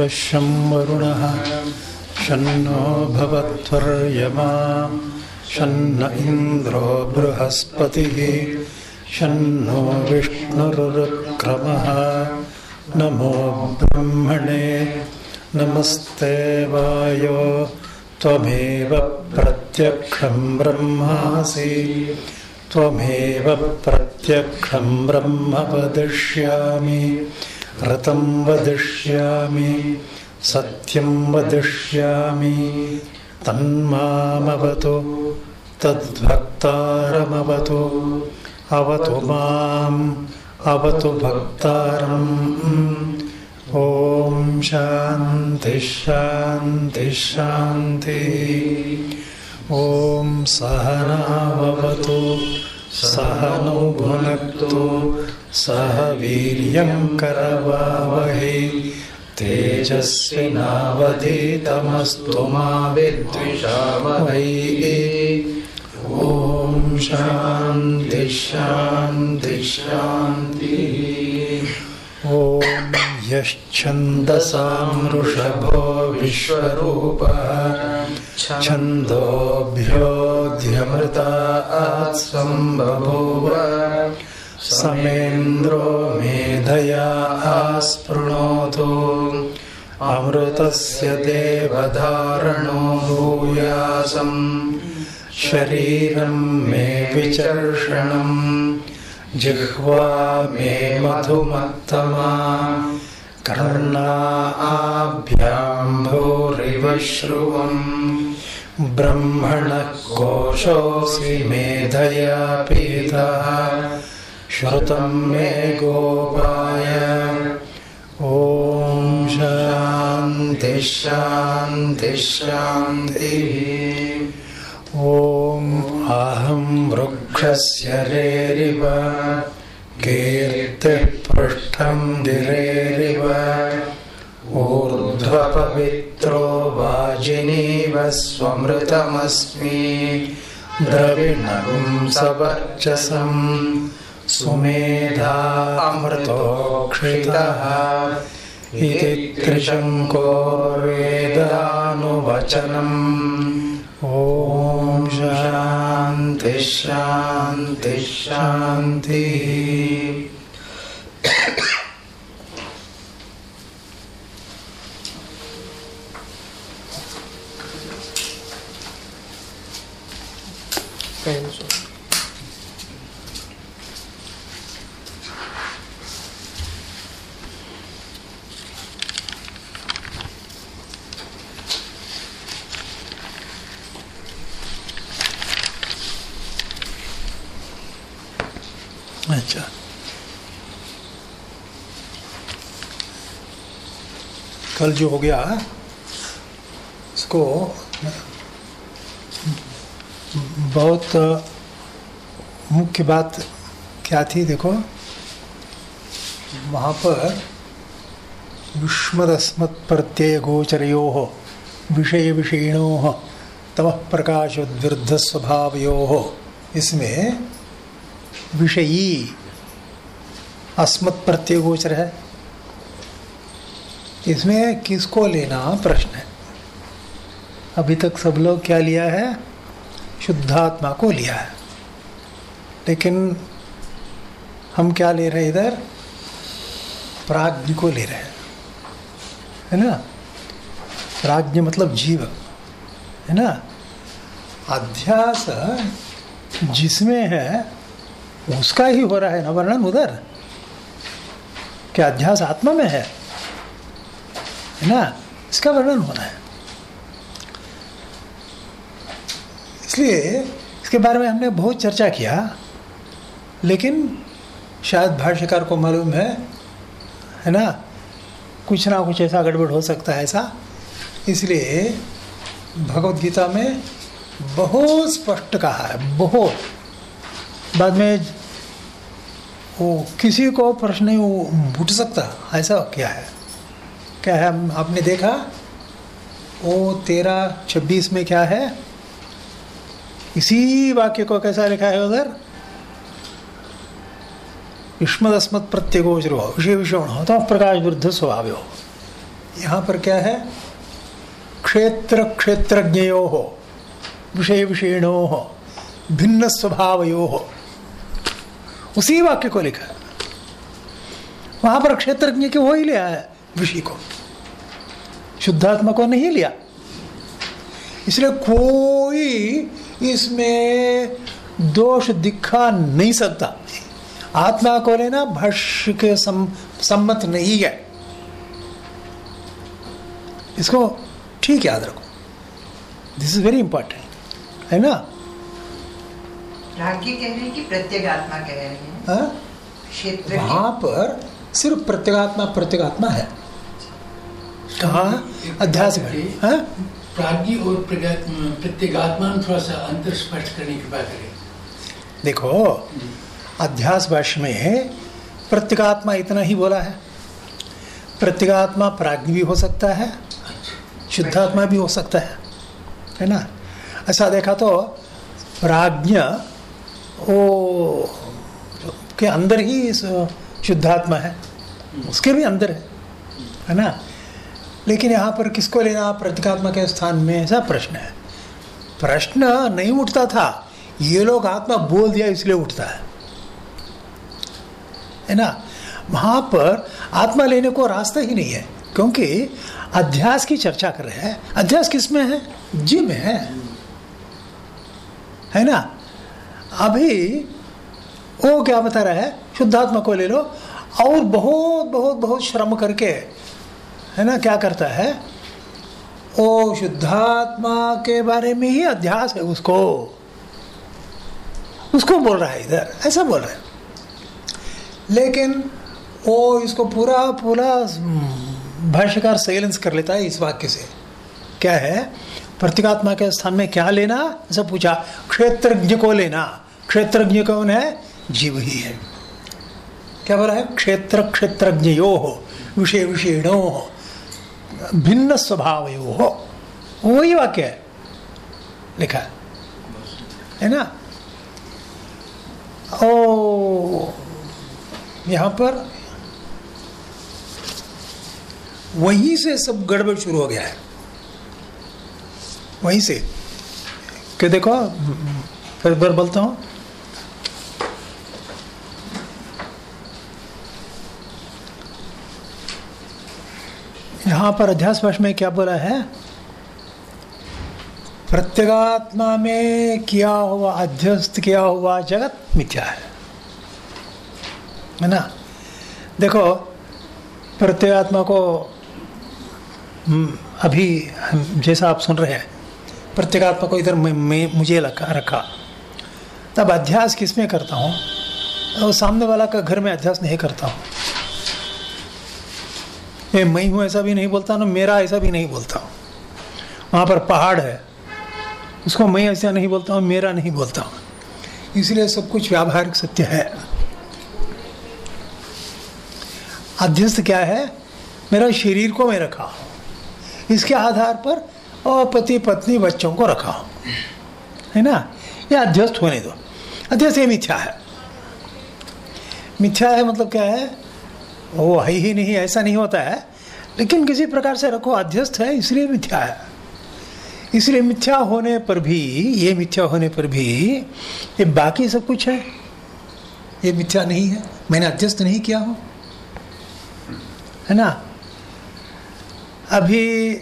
मित्रशं वरुणः शन्नो भवत्वर्यमा। शन्न इन्द्रो बृहस्पतिः। शन्नो विष्णुरुक्रमः नमो ब्रह्मणे। नमस्ते वायो। त्वमेव प्रत्यक्षं ब्रह्मासि। त्वमेव प्रत्यक्षं ब्रह्म वदिष्यामि ऋतं वदिष्यामि सत्यं वदिष्यामि। तन्मामवतु तद्भक्तारमवतु अवतु माम् अवतु भक्तारम्। ॐ शान्ति शान्ति शान्तिः। ॐ सहनावतु सहनौ भुनक्तु सह वीर्यं करवावहै तेजस्विनावधीतमस्तु मा विद्विषावहै ॐ शान्ति शान्ति शान्तिः। ॐ यश्छन्दसां वृषभो समेन्द्रो मेधया आस्पृणोतु। अमृतस्य देवधारणो भूयासम्। शरीरं मे विचर्षणम्। जिह्वा मे मधुमत्तमा। कर्णाभ्यां भूरिव श्रुवम्। ब्रह्मणः कोशोऽसि मेधया पीतः श्रुतं मे गोपाय। ॐ शान्ति ॐ अहं वृक्षस्य रेरिव कीर्तिः पृष्ठं गिरेरिव ऊर्ध्वपवित्रो वाजिनीव स्वमृतमस्मि। द्रविणं सवर्चसं सुमेधा अमृतोक्षितः इति त्रिशङ्को वेदानुवचनम् ॐ शान्ति शान्तिः अच्छा कल जो हो गया, इसको बहुत मुख्य बात क्या थी देखो, वहाँ पर युष्मदस्मत् प्रत्यय गोचरयो, विषय विषयिणो तमः प्रकाशोद्विर्ध स्वभावयो इसमें विषयी अस्मत् प्रत्यय गोचर है। इसमें किसको लेना प्रश्न है? अभी तक सब लोग क्या लिया है? शुद्धात्मा को लिया है। लेकिन हम क्या ले रहे हैं इधर? प्राज्ञ को ले रहे हैं। है ना? प्राज्ञ मतलब जीव। है ना? अध्यास जिसमें है, उसका ही हो रहा है ना वर्णन उधर? क्या अध्यास आत्मा में है? है ना, इसका वर्णन होना है। इसलिए इसके बारे में हमने बहुत चर्चा किया, लेकिन शायद भाष्यकार को मालूम है है ना? कुछ ना कुछ ऐसा गड़बड़ हो सकता है ऐसा। इसलिए भगवत गीता में बहुत स्पष्ट कहा है, बहुत। बाद में वो किसी को प्रश्न नहीं उठ सकता, ऐसा क्या है। क्या है? आपने देखा? ओ तेरह छब्बीस में क्या है? इसी वाक्य को कैसा लिखा है उधर? युष्मदस्मत प्रत्येकोचर हो विषय विषण हो तो प्रकाश विरुद्ध स्वभाव हो। यहाँ पर क्या है? क्षेत्र क्षेत्रज्ञयो। हो विषय विषयणो। हो भिन्न स्वभावयो। हो उसी वाक्य को लिखा है। वहाँ पर क्षेत्रज्ञ के वो ही लिया है। विषय को। शुद्धात्मा को नहीं लिया। इसलिए कोई इसमें दोष दिखा नहीं सकता। आत्मा को लेना भक्ष्य के सम, सम्मत नहीं है। इसको ठीक याद रखो। दिस इज़ वेरी इंपॉर्टेंट है ना? कह रहे हैं कि प्रत्येगात्मा कह रहे हैं। हाँ? क्षेत्र वहाँ पर सिर्फ़ प्रत्येगात्मा प्रत्येगात्मा है। कहा? अध्यास हाँ? और प्रत्येगात्मा में थोड़ा सा अंतर स्पष्ट करने की बात करें। देखो अध्यास भाष्य में प्रत्येगात्मा इतना ही बोला है। प्रत्येगात्मा प्राज्ञ भी हो सकता है शुद्धात्मा भी हो सकता है है ना? ऐसा देखा तो प्राज्ञ वो के अंदर ही शुद्धात्मा है उसके भी अंदर है है ना? लेकिन यहाँ पर किसको लेना? प्रतीकात्मा के स्थान में ऐसा प्रश्न है। प्रश्न नहीं उठता था। ये लोग आत्मा बोल दिया, इसलिए उठता है। है ना? वहाँ पर आत्मा लेने को रास्ता ही नहीं है, क्योंकि अध्यास की चर्चा कर रहे हैं। अध्यास किसमें है? जी में है। है ना? अभी वो क्या बता रहा है? शुद्धात्मा को ले लो। और बहुत बहुत बहुत श्रम करके है ना, क्या करता है? वो शुद्धात्मा के बारे में ही अध्यास है उसको। उसको बोल रहा है इधर, ऐसा बोल रहा है। लेकिन वो इसको पूरा पूरा भाष्यकार साइलेंस कर लेता है इस वाक्य से। क्या है? प्रतीकात्मा के स्थान में क्या लेना? ऐसा पूछा, क्षेत्रज्ञ को लेना। क्षेत्रज्ञ कौन है? जीव ही है। क्या बोला है? क्षेत्र क्षेत्रज्ञ यो हो विषय विषयणो हो भिन्न स्वभाव हो। वही वाक्य है। लिखा है। है ना? ओ, यहाँ पर वहीं से सब गड़बड़ शुरू हो गया है। वहीं से। कि देखो, फिर बार बोलता हूँ। यहाँ पर अध्यास भाष में क्या बोला है? प्रत्यगात्मा में किया हुआ अध्यस्त किया हुआ जगत मिथ्या है। ना? देखो प्रत्यगात्मा को हम्म, अभी जैसा आप सुन रहे हैं प्रत्येगात्मा को इधर मैं, मुझे रखा रखा। तब अध्यास किसमें करता हूँ? और सामने वाला का घर में अध्यास नहीं करता हूँ। मैं मैं हूँ ऐसा भी नहीं बोलता, ना मेरा ऐसा भी नहीं बोलता हूँ। वहाँ पर पहाड़ है। उसको मैं ऐसा नहीं बोलता हूँ, मेरा नहीं बोलता हूँ। इसलिए सब कुछ व्यावहारिक सत्य है। अध्यस्त क्या है? मेरा शरीर को मैं रखा हूँ। इसके आधार पर और पति पत्नी बच्चों को रखा हूँ। है ना? ये अध्यस्त होने दो। अध्यस्त ये मिथ्या है। मिथ्या है मतलब क्या है? वो है ही नहीं, ऐसा नहीं होता है। लेकिन किसी प्रकार से रखो, अध्यस्त है, इसलिए मिथ्या है। इसलिए मिथ्या होने पर भी, ये मिथ्या होने पर भी, ये बाकी सब कुछ है। ये मिथ्या नहीं है। मैंने अध्यस्त नहीं किया हूँ। है ना? अभी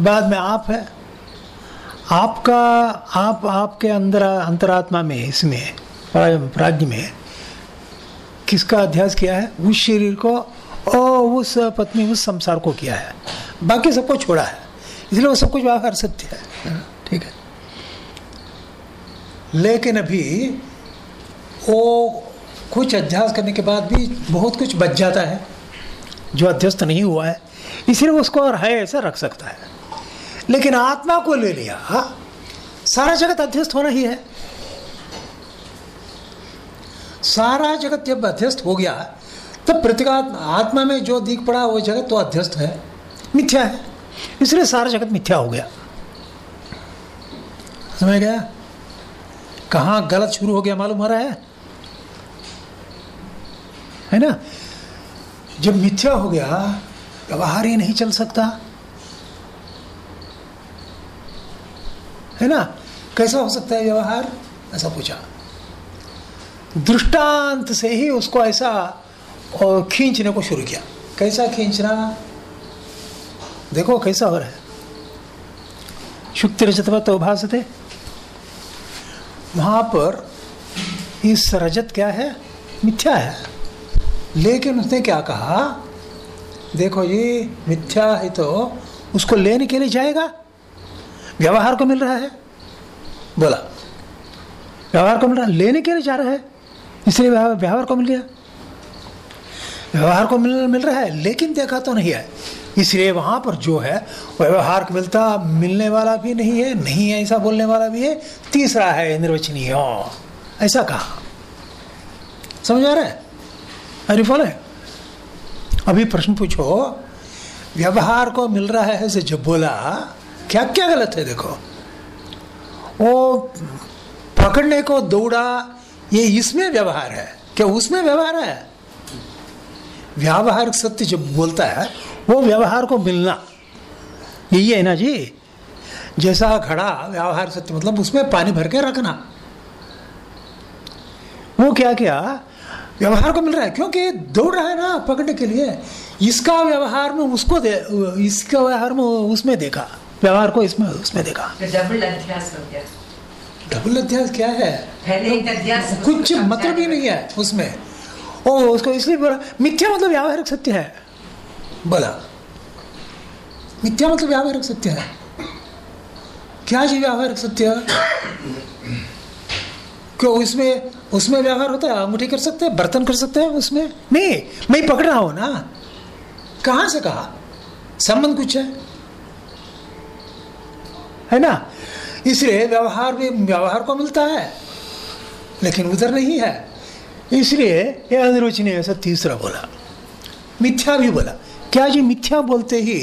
बाद में आप है। आपका, आप, आपके अंदर, अंतरात्मा में, इसमें प्राज्ञ में किसका अध्यास किया है? उस शरीर को और उस पत्नी, उस संसार को किया है। बाकी सबको छोड़ा है। इसलिए वो सब कुछ व्यवहार सत्य है। ठीक है? लेकिन अभी वो कुछ अध्यास करने के बाद भी बहुत कुछ बच जाता है। जो अध्यस्त नहीं हुआ है। इसलिए उसको और है ऐसा रख सकता है। लेकिन आत्मा को ले लिया। सारा जगत अध्यस्त होना ही है। सारा जगत जब अध्यस्त हो गया, तब प्रतिकात्मा आत्मा में जो दिख पड़ा वो जगत तो अध्यस्त है। मिथ्या है। इसलिए सारा जगत मिथ्या हो गया। समझ गया? कहाँ गलत शुरू हो गया मालूम हो रहा है? है ना? जब मिथ्या हो गया, व्यवहार ही नहीं चल सकता। है ना? कैसा हो सकता है व्यवहार? ऐसा पूछा। दृष्टांत से ही उसको ऐसा खींचने को शुरू किया। कैसा खींचना? देखो कैसा हो रहा है। शुक्ति रजतवत तो भाषते वहाँ पर इस रजत क्या है? मिथ्या है। लेकिन उसने क्या कहा? देखो ये मिथ्या है तो उसको लेने के लिए जाएगा। व्यवहार को मिल रहा है। बोला। व्यवहार को मिल रहा है। लेने के लिए जा रहा है। इसलिए व्यवहार को मिल गया। व्यवहार को मिल मिल रहा है, लेकिन देखा तो नहीं है। इसलिए वहाँ पर जो है, व्यवहार को मिलता मिलने वाला भी नहीं है नहीं है ऐसा बोलने वाला भी है, तीसरा है निर्वचनीय। ऐसा कहा। समझ आ रहा है? अरे फॉलो है अभी प्रश्न पूछो, व्यवहार को मिल रहा है से जब बोला, क्या क्या गलत है देखो? वो पकड़ने को, दौड़ा ये इसमें व्यवहार है। क्या उसमें व्यवहार है? व्यावहारिक सत्य जब बोलता है, वो व्यवहार को मिलना। यही है ना जी? जैसा घड़ा व्यवहार सत्य मतलब उसमें पानी भर के रखना। वो क्या क्या? व्यवहार को मिल रहा है, क्योंकि दौड़ रहा है ना पकड़ने के लिए। इसका व्यवहार में उसको दे, इसका व्यवहार में उसमें देखा। व्यवहार को इसमें, उसमें देखा। डबल हो गया डबल अध्यास क्या है पहले एक अध्यास कुछ मतलब ही नहीं है उसमें ओ उसको इसलिए बोला मिथ्या मतलब व्यावहारिक सत्य है बोला मिथ्या मतलब व्यावहारिक सत्य है क्या जी व्यावहारिक सत्य क्यों उसमें उसमें व्यवहार होता है अंगूठी कर सकते हैं बर्तन कर सकते हैं उसमें नहीं मैं पकड़ रहा हूँ ना कहाँ से कहा संबंध कुछ है है ना इसलिए व्यवहार भी व्यवहार को मिलता है, लेकिन उधर नहीं है। इसलिए ये अनिर्वचनीय ऐसा तीसरा बोला। मिथ्या भी बोला। क्या जी मिथ्या बोलते ही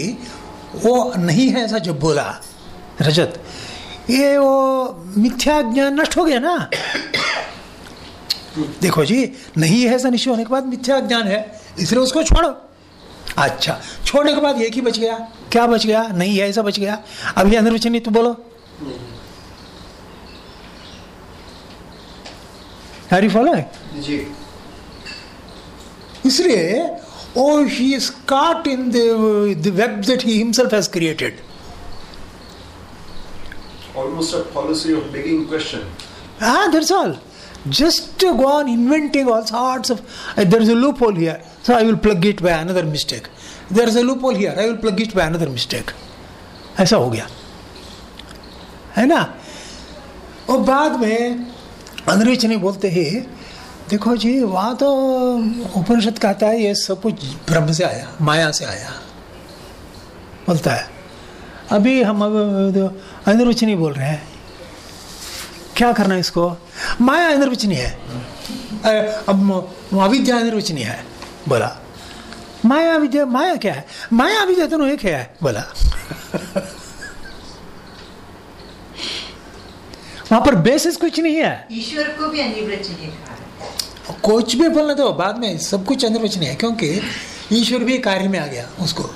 वो नहीं है ऐसा जब बोला? रजत, ये वो मिथ्या ज्ञान नष्ट हो गया ना? देखो जी, नहीं है ऐसा निश्चय होने के बाद मिथ्या ज्ञान है, इसलिए उसको छोड़ो। अच्छा छोड़ने के बाद एक ही बच गया। क्या बच गया? नहीं है ऐसा बच गया। अभी अनिर्वचनीय तो बोलो। Are you following? इसलिए in the web that he himself has created almost a policy of question loophole here so I will plug it by another mistake there is a loophole here I will plug it by another mistake ऐसा हो गया। है ना? और बाद में अनरिचनी बोलते ही, देखो जी, वहाँ तो उपनिषद कहता है, ये सब कुछ ब्रह्म से आया, माया से आया, बोलता है। अभी हम अब अनिर्वचनी बोल रहे हैं, क्या करना इसको? माया अनिर्वचनी है। अब अविद्या अनिर्वचनी है, बोला। माया विद्या माया क्या है? माया विद्या दोनों एक है, बोला। वहाँ पर बेसिस कुछ नहीं है। ईश्वर को भी अनिर्वचनीय कुछ भी बोलना तो बाद में सब कुछ अनिर्वचनीय है क्योंकि ईश्वर भी कार्य में आ गया उसको।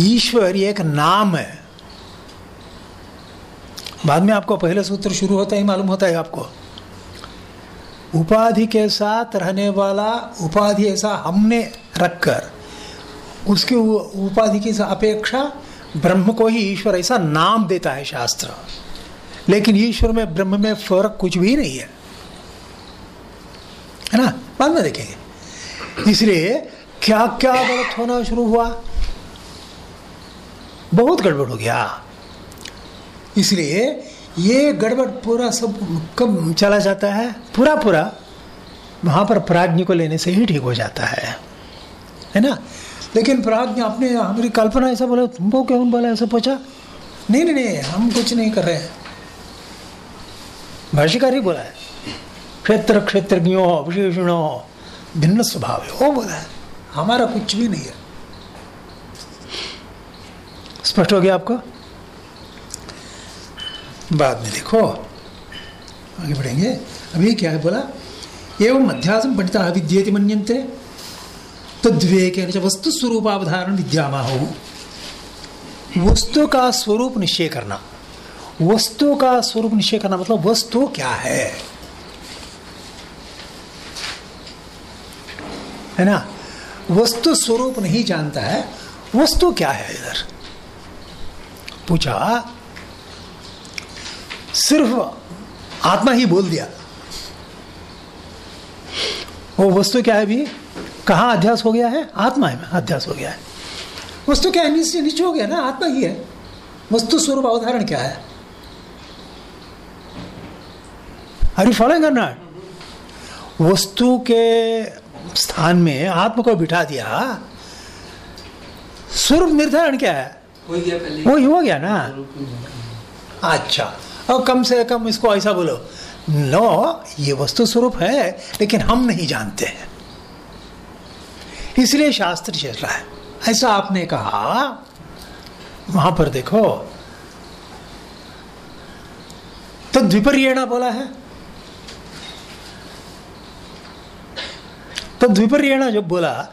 ईश्वर एक नाम है। बाद में आपको पहले सूत्र शुरू होता ही मालूम होता है आपको। उपाधि के साथ रहने वाला उपाधि ऐसा हमने रखकर उसकी उपाधि की अपेक्षा ब्रह्म को ही ईश्वर ऐसा नाम देता है शास्त्र। लेकिन ईश्वर में, ब्रह्म में फ़र्क कुछ भी नहीं है। है ना? बाद में देखेंगे। इसलिए क्या क्या गलत होना शुरू हुआ? बहुत गड़बड़ हो गया। इसलिए ये गड़बड़ पूरा सब कब चला जाता है? पूरा पूरा वहाँ पर प्राज्ञ को लेने से ही ठीक हो जाता है। है ना? लेकिन प्राज्ञ अपने हमारी कल्पना ऐसा बोला, तुमको क्यों बोला ऐसा पूछा? नहीं नहीं नहीं, हम कुछ नहीं कर रहे हैं। भाष्यकार ही बोला है, क्षेत्र, क्षेत्रज्ञों, विशेषणों हो भिन्न स्वभाव है। वो बोला है, हमारा कुछ भी नहीं है। स्पष्ट हो गया आपको? बाद में देखो, आगे बढ़ेंगे। अभी क्या है बोला? एवं अध्यासं पंडिता विद्येति मन्यन्ते तद्विवेकेन च वस्तु स्वरूपावधारण विद्यामाहो। वस्तु का स्वरूप निश्चय करना। वस्तु का स्वरूप निश्चय करना मतलब वस्तु क्या है? है ना? वस्तु स्वरूप नहीं जानता है, वस्तु क्या है इधर? पूछा, सिर्फ़ आत्मा ही बोल दिया। वो वस्तु क्या है भी कहाँ अध्यास हो गया है? आत्मा है अध्यास हो गया है। वस्तु क्या है? नीचे नीचे हो गया ना? आत्मा ही है। वस्तु स्वरूप अवधारण क्या है? अरे फॉलोइंग नॉट वस्तु के स्थान में आत्मा को बिठा दिया। स्वरूप निर्धारण क्या है? हो वो ही हो गया ना? अच्छा। और कम से कम इसको ऐसा बोलो। नो ये वस्तु स्वरूप है लेकिन हम नहीं जानते हैं। इसलिए शास्त्र चल रहा है। ऐसा आपने कहा, वहाँ पर देखो तो द्विपर्यणा बोला है। तो द्विपर्यणा जब बोला,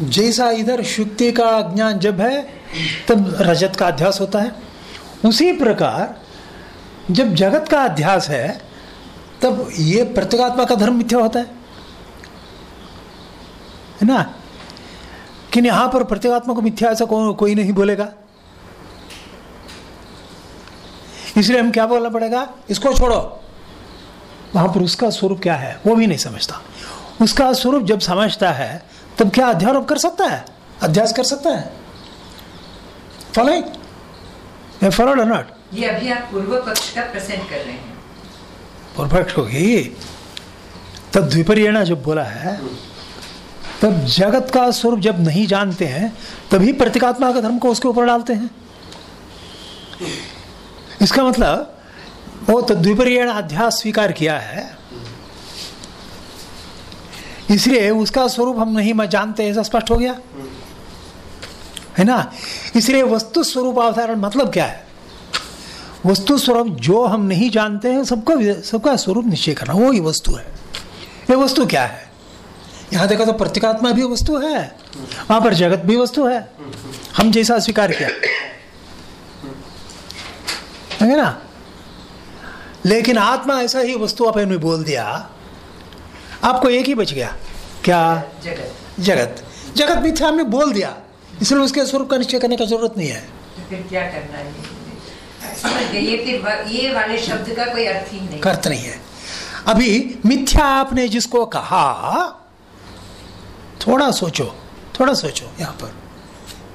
जैसा इधर शुक्ति का ज्ञान जब है, तब रजत का अध्यास होता है। उसी प्रकार, जब जगत का अध्यास है, तब ये प्रत्येगात्मा का धर्म मिथ्या होता है। है ना? कि यहाँ पर प्रत्येगात्मा को मिथ्या ऐसा को, कोई नहीं बोलेगा। इसलिए हम क्या बोलना पड़ेगा? इसको छोड़ो। वहाँ पर उसका स्वरूप क्या है? वो भी नहीं समझता। उसका स्वरूप जब समझता है तब क्या अध्यारोप कर सकता है? अध्यास कर सकता है? फॉलोइंग फॉलोड और नॉट ये अभी आप पूर्व पक्ष का प्रेजेंट कर रहे हैं। परफेक्ट होगी तब द्विपर्यणा जब बोला है तब जगत का स्वरूप जब नहीं जानते हैं, तभी प्रतीकात्मा का धर्म को उसके ऊपर डालते हैं। इसका मतलब वो तो द्विपर्यण अध्यास स्वीकार किया है। इसलिए उसका स्वरूप हम नहीं जानते, ऐसा स्पष्ट हो गया। है ना? इसलिए वस्तु स्वरूप अवधारण मतलब क्या है? वस्तु स्वरूप जो हम नहीं जानते हैं, सबका सबका स्वरूप निश्चय करना, वो ही वस्तु है। ये वस्तु क्या है? यहाँ देखो तो प्रतीकात्मा भी वस्तु है। वहाँ पर जगत भी वस्तु है। हम जैसा स्वीकार किया। है ना? लेकिन आत्मा ऐसा ही वस्तु आपने बोल दिया आपको एक ही बच गया। क्या? जगत। जगत। जगत मिथ्या हमने बोल दिया। इसलिए उसके स्वरूप का निश्चय करने का ज़रूरत नहीं है। तो फिर क्या करना है? ये फिर ये वाले शब्द का कोई अर्थ ही नहीं। अर्थ नहीं है। अभी मिथ्या आपने जिसको कहा थोड़ा सोचो थोड़ा सोचो यहाँ पर।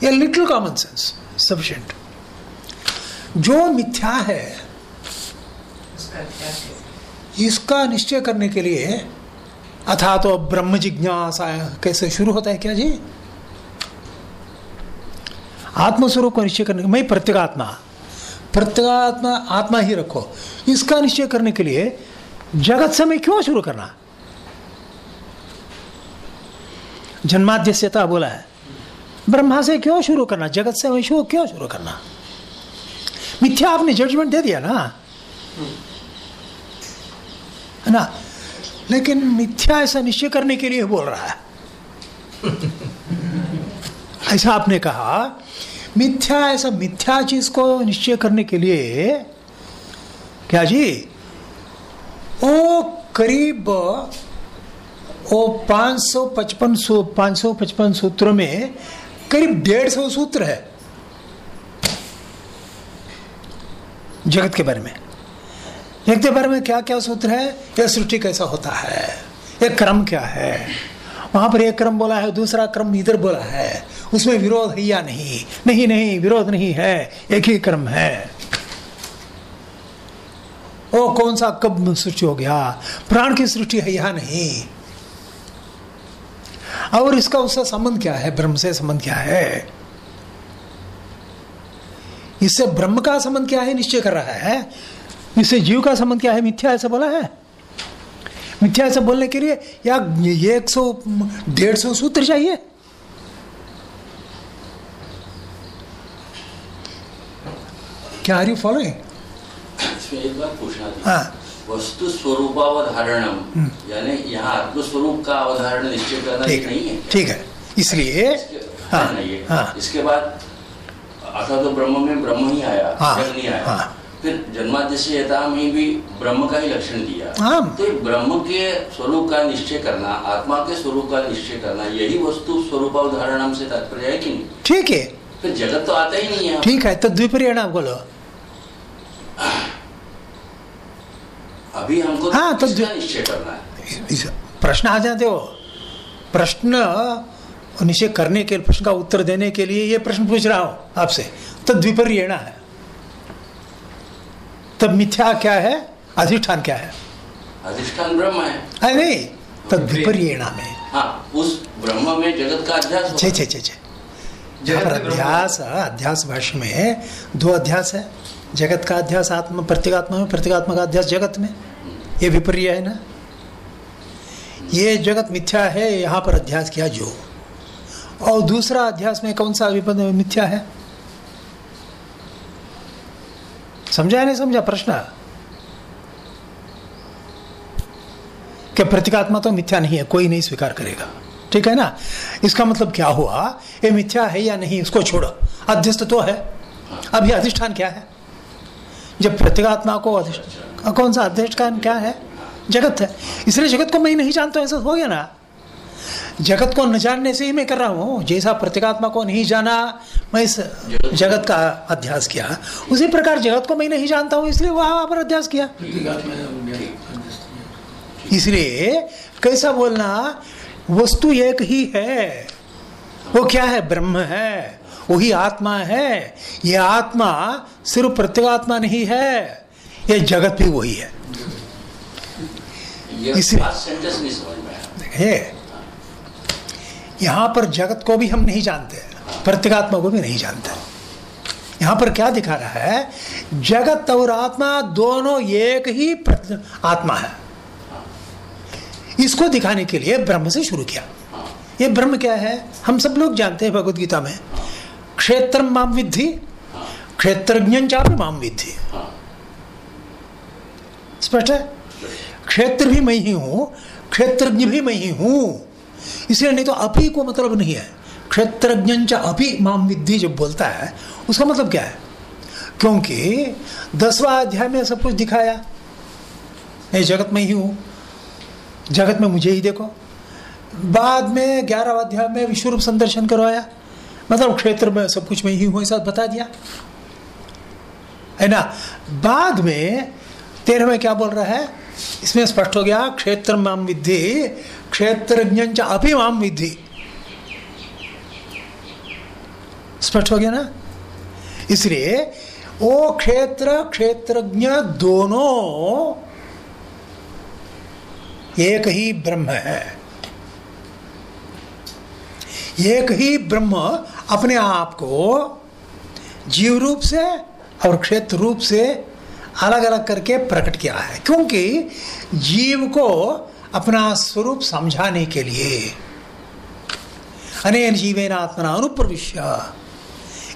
ये लिटिल कॉमन सेंस सफिशिएंट जो मिथ्या है, इसका निश्चय करने के लिए अथा तो ब्रह्म जिज्ञासा कैसे शुरू होता है क्या जी? आत्मस्वरूप को निश्चय करने मैं प्रत्येगात्मा। प्रत्येगात्मा आत्मा ही रखो। इसका निश्चय करने के लिए जगत से मैं क्यों शुरू करना? जन्माद्यस्यता बोला है। ब्रह्मा से क्यों शुरू करना? जगत से शुरू क्यों शुरू करना? मिथ्या आपने जजमेंट दे दिया ना? है ना? लेकिन मिथ्या ऐसा निश्चय करने के लिए बोल रहा है। ऐसा आपने कहा, मिथ्या ऐसा मिथ्या चीज़ को निश्चय करने के लिए क्या जी? वो करीब वो पाँच सौ पचपन सौ, पाँच सौ पचपन सूत्रों में करीब डेढ़ सौ सूत्र है। जगत के बारे में। जगत के बारे में क्या क्या सूत्र है? यह सृष्टि कैसा होता है? यह क्रम क्या है? वहाँ पर एक क्रम बोला है, दूसरा क्रम इधर बोला है। उसमें विरोध है या नहीं? नहीं नहीं, विरोध नहीं है, एक ही क्रम है। ओ, कौन सा कब सृष्टि हो गया? प्राण की सृष्टि है या नहीं? और इसका उसका संबंध क्या है? ब्रह्म से संबंध क्या है? इससे ब्रह्म का संबंध क्या है? निश्चय कर रहा है। इससे जीव का संबंध क्या है? मिथ्या ऐसा बोला है? मिथ्या ऐसा बोलने के लिए या एक सौ डेढ़ सौ सूत्र चाहिए? क्या आर यू फॉलोइंग हाँ। वस्तु स्वरूपावधारणम यानी यहाँ आत्मस्वरूप का अवधारण निश्चय करना नहीं है। है। ठीक है। इसलिए इसके- हाँ, नहीं हाँ। इसके बाद अथा तो ब्रह्म में ब्रह्म ही आया हाँ, जग नहीं आया। हाँ। फिर जन्मादिशयता में भी ब्रह्म का ही लक्षण दिया। हाँ। तो ब्रह्म के स्वरूप का निश्चय करना आत्मा के स्वरूप का निश्चय करना यही वस्तु स्वरूपावधारणम से तात्पर्य है कि नहीं? ठीक है। फिर जगत तो आता ही नहीं है। ठीक है तो द्विपरिणाम बोलो। अभी हमको हाँ, तो निश्चय करना है? प्रश्न आ जाते हो। प्रश्न निश्चय करने के प्रश्न का उत्तर देने के लिए ये प्रश्न पूछ रहा हूँ आपसे। तो द्विपर्यण है। तब मिथ्या क्या है? अधिष्ठान क्या है? अधिष्ठान ब्रह्म है। अरे नहीं तो द्विपर्यण में। हाँ उस ब्रह्म में जगत का अध्यास छे छे छे छे। अध्यास अध्यास भाष्य में दो अध्यास है। जगत का अध्यास आत्मा प्रत्येगात्मा में प्रत्येगात्मा का अध्यास जगत में। ये विपर्य है ना? ये जगत मिथ्या है, यहाँ पर अध्यास किया जो। और दूसरा अध्यास में कौन सा विपद मिथ्या है? समझा नहीं समझा प्रश्न? कि प्रतीकात्मा तो मिथ्या नहीं है, कोई नहीं स्वीकार करेगा। ठीक है ना? इसका मतलब क्या हुआ? ये मिथ्या है या नहीं उसको छोड़ो। अध्यस्त तो है। अभी अधिष्ठान क्या है? जब प्रतीकात्मा को अधिष्ठान कौन सा अधिष्ठान क्या है? जगत है। इसलिए जगत को मैं नहीं जानता ऐसा हो गया ना? जगत को न जानने से ही मैं कर रहा हूँ। जैसा प्रतीकात्मा को नहीं जाना, मैं इस जगत का अध्यास किया। उसी प्रकार जगत को मैं नहीं जानता हूँ, इसलिए वहाँ पर अध्यास किया। इसलिए कैसा बोलना? वस्तु एक ही है। वो क्या है? ब्रह्म है। वही आत्मा है। ये आत्मा सिर्फ़ प्रत्येगात्मा नहीं है। ये जगत भी वही है। इसी- देखिए यहाँ पर जगत को भी हम नहीं जानते प्रत्येगात्मा को भी नहीं जानते यहाँ पर क्या दिखा रहा है? जगत और आत्मा दोनों एक ही आत्मा है। इसको दिखाने के लिए ब्रह्म से शुरू किया। ये ब्रह्म क्या है? हम सब लोग जानते हैं भगवत गीता में। क्षेत्र माम विद्धि क्षेत्रज्ञ चापी माम विद्धि। स्पष्ट है? क्षेत्र भी मैं ही हूँ, क्षेत्रज्ञ भी मैं ही हूँ। इसलिए नहीं तो अपी को मतलब नहीं है। क्षेत्रज्ञ अपि माम विद्धि जब बोलता है, उसका मतलब क्या है? क्योंकि दसवा अध्याय में सब कुछ दिखाया। मैं जगत में ही हूँ। जगत में मुझे ही देखो। बाद में ग्यारह अध्याय में विश्व रूप संदर्शन करवाया। मतलब क्षेत्र में सब कुछ मैं ही हूँ, ऐसा बता दिया। है ना? बाद में तेरह में क्या बोल रहा है? इसमें स्पष्ट हो गया क्षेत्र माम विद्धि, क्षेत्रज्ञ अभी माम विद्धि। स्पष्ट हो गया ना? इसलिए वो क्षेत्र, क्षेत्रज्ञ दोनों एक ही ब्रह्म है। एक ही ब्रह्म अपने आप को जीव रूप से और क्षेत्र रूप से अलग अलग करके प्रकट किया है। क्योंकि जीव को अपना स्वरूप समझाने के लिए अनेन जीवेन आत्मना अनुप्रविश्य।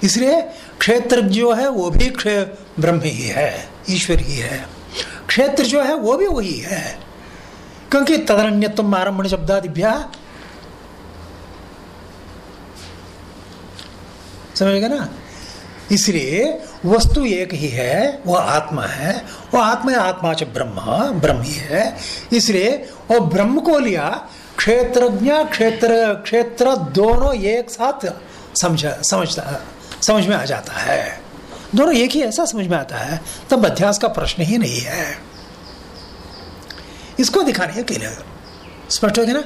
इसलिए क्षेत्र जो है, वो भी ब्रह्म ही है, ईश्वर ही है। क्षेत्र जो है, वो भी वही है। क्योंकि तदन्यत्व आरंभ शब्दादिभ्या। समझेगा ना? इसलिए वस्तु एक ही है वह आत्मा है। वो आत्मा आत्मा च ब्रह्म ब्रह्म ही। है इसलिए वो ब्रह्म को लिया, क्षेत्रज्ञ, क्षेत्र क्षेत्र दोनों एक साथ समझ समझता समझ में आ जाता है। दोनों एक ही ऐसा समझ में आता है, तब अध्यास का प्रश्न ही नहीं है। इसको दिखाने के लिए स्पष्ट हो गया ना?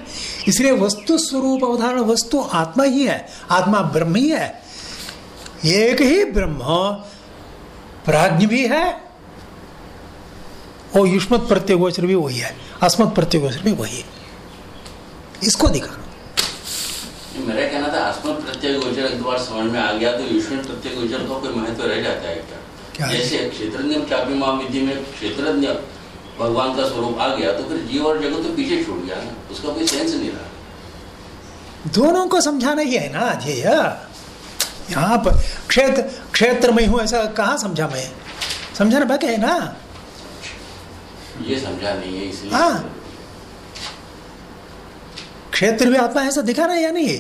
इसलिए वस्तु स्वरूप अवधारण वस्तु आत्मा ही है, आत्मा ब्रह्म ही है। एक ही ब्रह्म। प्राज्ञ भी है और युष्मत प्रत्यगोचर भी वही है अस्मत् प्रत्यगोचर भी वही है। इसको दिखाना मेरा कहना था आसमत प्रत्यगोचर एक बार समझ में आ गया तो ईश्वर प्रत्यगोचर का कोई महत्व रह जाता है क्या? क्या? जैसे क्षेत्रज्ञ चापी महाविधि में क्षेत्रज्ञ भगवान का स्वरूप आ गया तो फिर जीव और जगत तो पीछे छूट गया ना उसका कोई सेंस नहीं रहा। दोनों को समझाना ही है ना ध्येय यहाँ पर क्षेत्र क्षेत्र में हूँ ऐसा कहाँ समझा मैं? समझाना बाकी है ना? ये समझा नहीं है इसलिए। हाँ। क्षेत्र में आत्मा ऐसा दिखा ना या नहीं?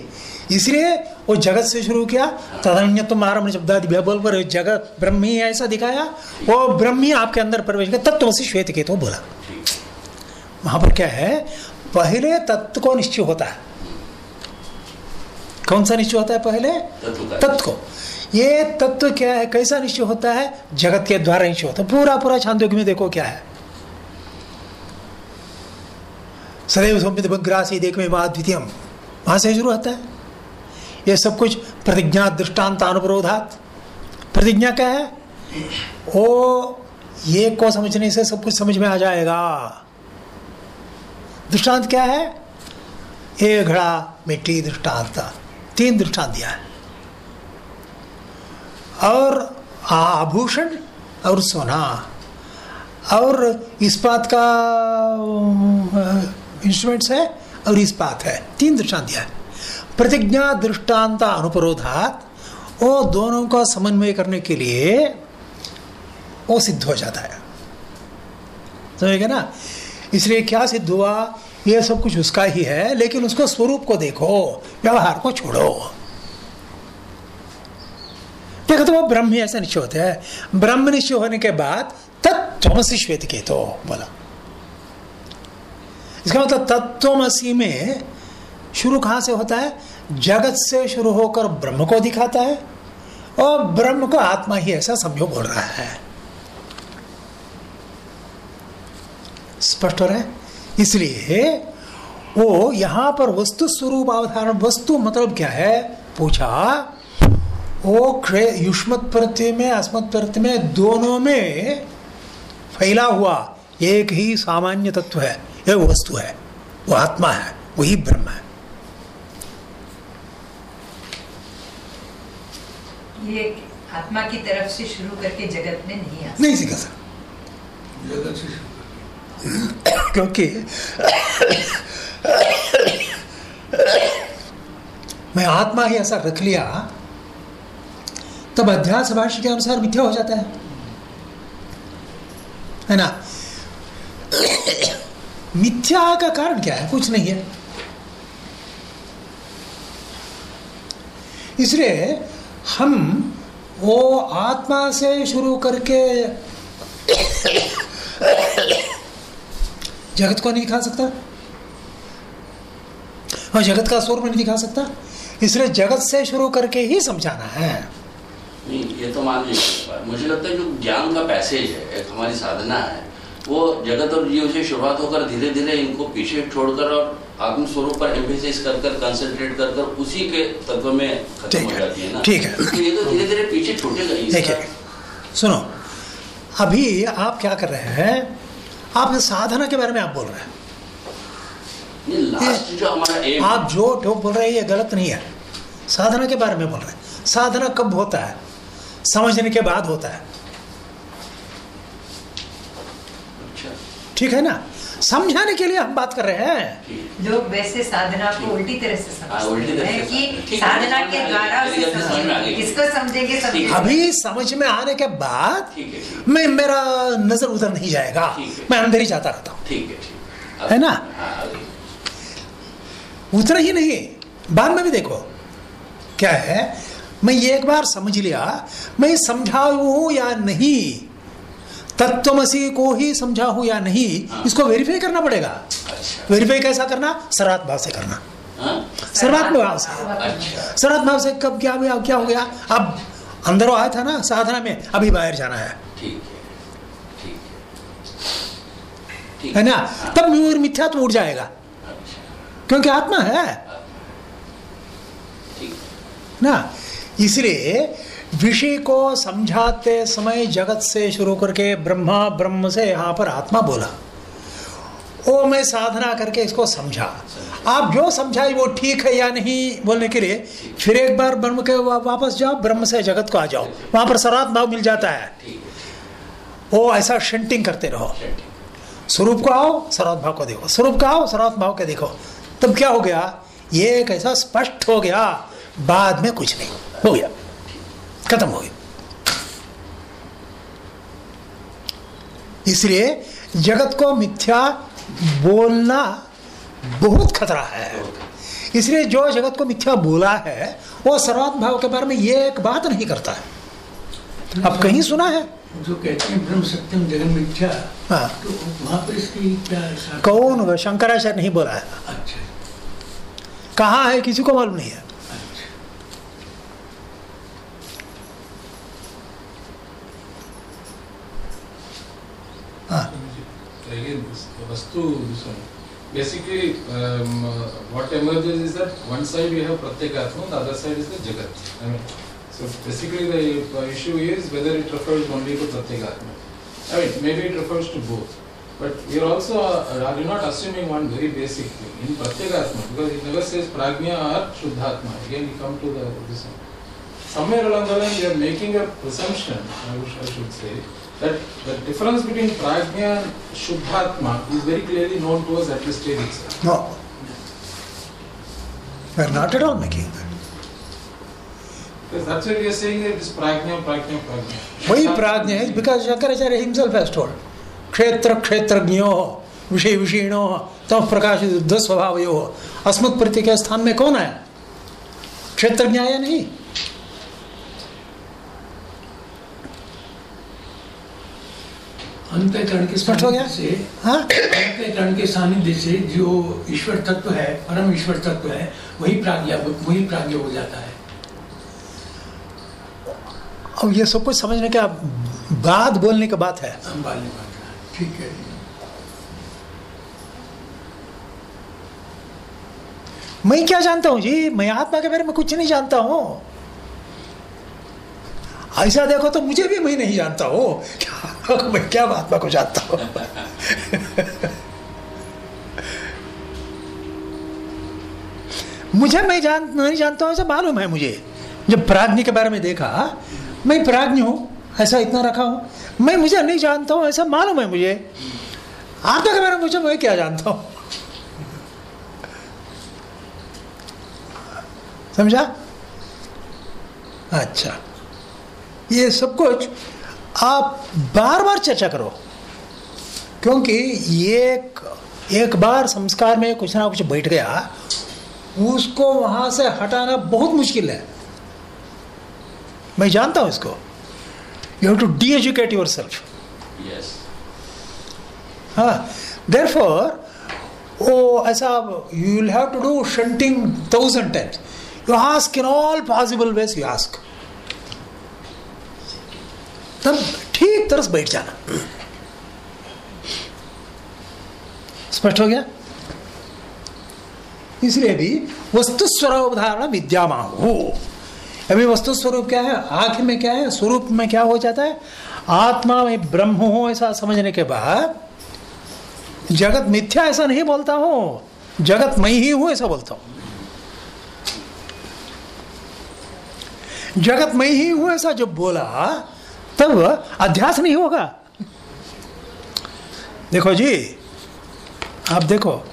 इसलिए वो जगत से शुरू किया तदन्य तुम आरंभ शब्दादि बोल पर जगत ब्रह्म ही ऐसा दिखाया। वो ब्रह्म ही आपके अंदर प्रवेश किया तत्व से श्वेत के तो बोला वहाँ पर क्या है? पहले तत्व को निश्चय होता है। कौन सा निश्चय होता है पहले? तत्व तत्व को। ये तत्व क्या है? कैसा निश्चय होता है? जगत के द्वारा निश्चय होता है। पूरा पूरा छांदोग्य में देखो क्या है। सदैव सौम्य बग्रासी देख में द्वितीयम वहाँ से शुरू होता है। ये सब कुछ प्रतिज्ञा दृष्टांत अनुप्रोधात प्रतिज्ञा क्या है? ओ ये को समझने से सब कुछ समझ में आ जाएगा। दृष्टांत क्या है? ये घड़ा मिट्टी दृष्टांत। तीन दृष्टांत दिया है। और आभूषण और सोना। और इस्पात का इंस्ट्रूमेंट्स है और इस्पात है। तीन दृष्टांत दिया है। प्रतिज्ञा, दृष्टांत, अनुपरोधात, वो दोनों का समन्वय करने के लिए वो सिद्ध हो जाता है। समझेगा ना? इसलिए क्या सिद्ध हुआ? ये सब कुछ उसका ही है, लेकिन उसको स्वरूप को देखो, व्यवहार को छोड़ो। देखो तो वो ब्रह्म ही ऐसा निश्चय होता है। ब्रह्म निश्चय होने के बाद तत्वसी श्वेत के तो बोला। इसका मतलब तत्वमसी में शुरू कहाँ से होता है? जगत से शुरू होकर ब्रह्म को दिखाता है, और ब्रह्म को आत्मा ही ऐसा समझो बोल रहा है। स्पष्ट हो रहा है? इसलिए वो यहाँ पर वस्तु स्वरूप अवधारण वस्तु मतलब क्या है? पूछा वो युष्मत प्रत्यय में अस्मत् प्रत्यय में दोनों में फैला हुआ एक ही सामान्य तत्व है यह वस्तु है वो आत्मा है वही ब्रह्म है। ये आत्मा की तरफ़ से शुरू करके जगत में नहीं आ नहीं सीखा सर। जगत से शुरू। क्योंकि मैं आत्मा ही ऐसा रख लिया, तब अध्यास भाष्य के अनुसार मिथ्या हो जाता है। है ना? मिथ्या का कारण क्या है? कुछ नहीं है। इसलिए हम वो आत्मा से शुरू करके जगत को नहीं दिखा सकता? और जगत का स्वरूप नहीं दिखा सकता? इसलिए जगत से शुरू करके ही समझाना है। नहीं ये तो मान लीजिए मुझे लगता है जो ज्ञान का पैसेज है एक हमारी साधना है वो जगत और जीव से शुरुआत होकर धीरे धीरे इनको पीछे छोड़कर और आत्म स्वरूप पर एम्फेसिस कर कर कंसंट्रेट कर कर उसी के तत्व में खत्म ठीक हो जाती है ना? ठीक है। तो ये तो धीरे धीरे पीछे छूटेगा ही। सुनो अभी आप क्या कर रहे हैं? आप साधना के बारे में आप बोल रहे हैं। जो आप जो जो बोल रहे हैं ये गलत नहीं है। साधना के बारे में बोल रहे हैं। साधना कब होता है? समझने के बाद होता है। अच्छा। ठीक है ना? समझाने के लिए हम बात कर रहे हैं। लोग वैसे साधना को उल्टी तरह से समझते हैं कि हैं। है, साधना के द्वारा समझ। समझेंगे अभी समझ में आने के बाद मैं मेरा नज़र उधर नहीं जाएगा। मैं अंदर ही जाता रहता हूँ। है है। ना? हाँ, उतना ही नहीं। बाद में भी देखो। क्या है? मैं ये एक बार समझ लिया। मैं समझाऊ हूँ या नहीं? तत्वमसी को ही समझा हूँ या नहीं हाँ। इसको वेरीफाई करना पड़ेगा। अच्छा। वेरीफाई कैसा करना? सरात भाव से करना। हाँ? सर्वात्म भाव से। अच्छा। सरात भाव से कब क्या हुआ क्या हो गया? अब अंदर आया था ना साधना में अभी बाहर जाना है। है ना? हाँ, तब और मिथ्या तो उड़ जाएगा। अच्छा। क्योंकि आत्मा है। ना? इसलिए विषय को समझाते समय जगत से शुरू करके ब्रह्मा, ब्रह्म से यहाँ पर आत्मा बोला। ओ, मैं साधना करके इसको समझा। आप जो समझाई वो ठीक है या नहीं बोलने के लिए, फिर एक बार ब्रह्म के वापस जाओ, ब्रह्म से जगत को आ जाओ। वहाँ पर सरात भाव मिल जाता है। वो ऐसा शेंटिंग करते रहो। स्वरूप को आओ, सरात भाव को देखो। स्वरूप का आओ, सरात भाव के देखो। तब क्या हो गया? ये एक ऐसा स्पष्ट हो गया। बाद में कुछ नहीं। हो गया। खत्म हो गई। इसलिए जगत को मिथ्या बोलना बहुत खतरा है। इसलिए जो जगत को मिथ्या बोला है वो सर्वात्म भाव के बारे में ये एक बात नहीं करता है। अब कहीं सुना है? जो कहते हैं ब्रह्म सत्यम जगन मिथ्या हाँ। तो वहाँ पर इसकी क्या कौन? शंकराचार्य नहीं बोला है। अच्छा। कहाँ है? किसी को मालूम नहीं है। हाँ one. Basically, um, uh, what emerges is that one side we have Pratyekatma, the other side is the Jagat. I mean, so basically the uh, issue is whether it refers only to Pratyekatma. I mean, maybe it refers to both. But we are also, uh, are you not assuming one very basic thing in Pratyekatma, because it never says Prajna or Shuddhatma. Again, we come to the, this one. Somewhere along the line, we are making a presumption, I wish I should say, that the difference between prajna and shuddhatma is very clearly known to us at this stage itself. No. We are not at all making that. Because that's why we are saying that it is prajna, prajna, prajna. वही प्राज्ञ है because Shankaracharya himself has told क्षेत्र क्षेत्रज्ञो विषय विषयणो तम प्रकाश युद्ध स्वभाव अस्मत् प्रति के स्थान में कौन है क्षेत्रज्ञ या नहीं अंतःकरण के स्पष्ट हो गया? से हाँ? अंतःकरण के सानिध्य से जो ईश्वर तत्व है परम ईश्वर तत्व है वही प्राज्ञा वही प्राज्ञ हो जाता है। अब ये सब कुछ समझने का बाद बोलने की बात है। ठीक है। मैं क्या जानता हूँ जी? मैं आत्मा के बारे में कुछ नहीं जानता हूँ। ऐसा देखो तो मुझे भी मैं नहीं जानता हूँ। क्या मैं क्या आत्मा को जानता हूँ? मुझे मैं जान, नहीं जानता हूँ, ऐसा मालूम है मुझे। जब प्राज्ञ के बारे में देखा, मैं प्राज्ञ हूँ, ऐसा इतना रखा हूँ। मैं मुझे नहीं जानता हूँ, ऐसा मालूम है मुझे। आत्मा के बारे में मुझे मैं क्या जानता हूँ? समझा? अच्छा। ये सब कुछ आप बार बार चर्चा करो। क्योंकि एक एक बार संस्कार में कुछ ना कुछ बैठ गया उसको वहाँ से हटाना बहुत मुश्किल है। मैं जानता हूँ इसको। You have to de-educate yourself हाँ देर ओ ऐसा you will have to do shunting thousand times you ask in all possible ways you ask तब ठीक तरह से बैठ जाना। स्पष्ट हो गया? इसलिए भी वस्तु स्वरूप धारणा विद्यामा हो अभी वस्तु स्वरूप क्या है? आखिर में क्या है? स्वरूप में क्या हो जाता है? आत्मा में ब्रह्म हो ऐसा समझने के बाद जगत मिथ्या ऐसा नहीं बोलता हूँ, जगत मैं ही हूँ ऐसा बोलता हूँ। जगत मैं ही हूँ ऐसा जब बोला तब अध्यास नहीं होगा। देखो जी, आप देखो,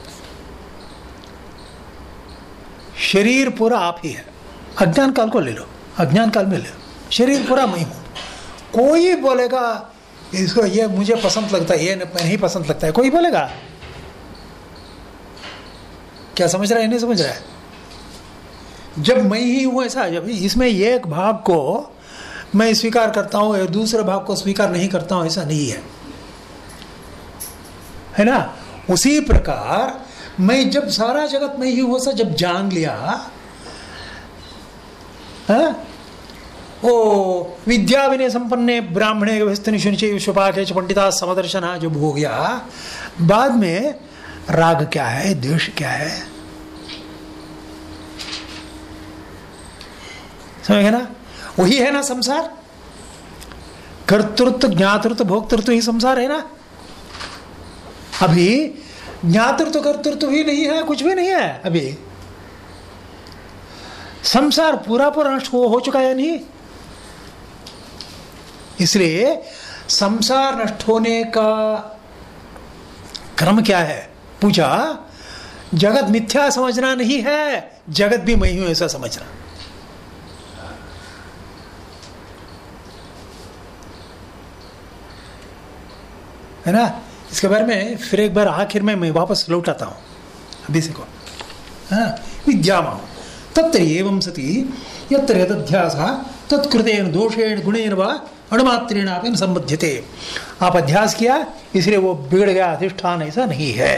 शरीर पूरा आप ही है। अज्ञान काल को ले लो, अज्ञान काल में ले लो। शरीर पूरा मैं हूँ। कोई बोलेगा, इसको ये मुझे पसंद लगता है, ये नहीं पसंद लगता है। कोई बोलेगा? क्या समझ रहा है, नहीं समझ रहा है? जब मैं ही हूँ ऐसा, जब इसमें एक भाग को मैं स्वीकार करता हूँ और दूसरे भाग को स्वीकार नहीं करता हूँ, ऐसा नहीं है। है ना? उसी प्रकार मैं जब सारा जगत में ही हूँ सा जब जान लिया, है? ओ, विद्या विनय संपन्ने, ब्राह्मणे विश्वपाके पंडिता समदर्शन जब हो गया। बाद में राग क्या है, द्वेष क्या है? समझ ना? वही है ना संसार? कर्तृत्व ज्ञातृत्व भोक्तृत्व ही संसार है ना? अभी ज्ञातृत्व कर्तृत्व भी नहीं है कुछ भी नहीं है अभी। संसार पूरा पूरा नष्ट हो, हो चुका है नहीं? इसलिए संसार नष्ट होने का क्रम क्या है? पूछा जगत मिथ्या समझना नहीं है जगत भी मैं हूँ ऐसा समझना। है ना? इसके बारे में फिर एक बार आखिर में मैं वापस लौटाता हूँ। अभी से को हाँ विद्यामा तत्र एवं सति, यत्र यदध्यासः, तत्कृतेन दोषेण गुणेन वा अणुमात्रेण न संबध्यते आप अध्यास किया, इसलिए वो बिगड़ गया, अधिष्ठान ऐसा नहीं है।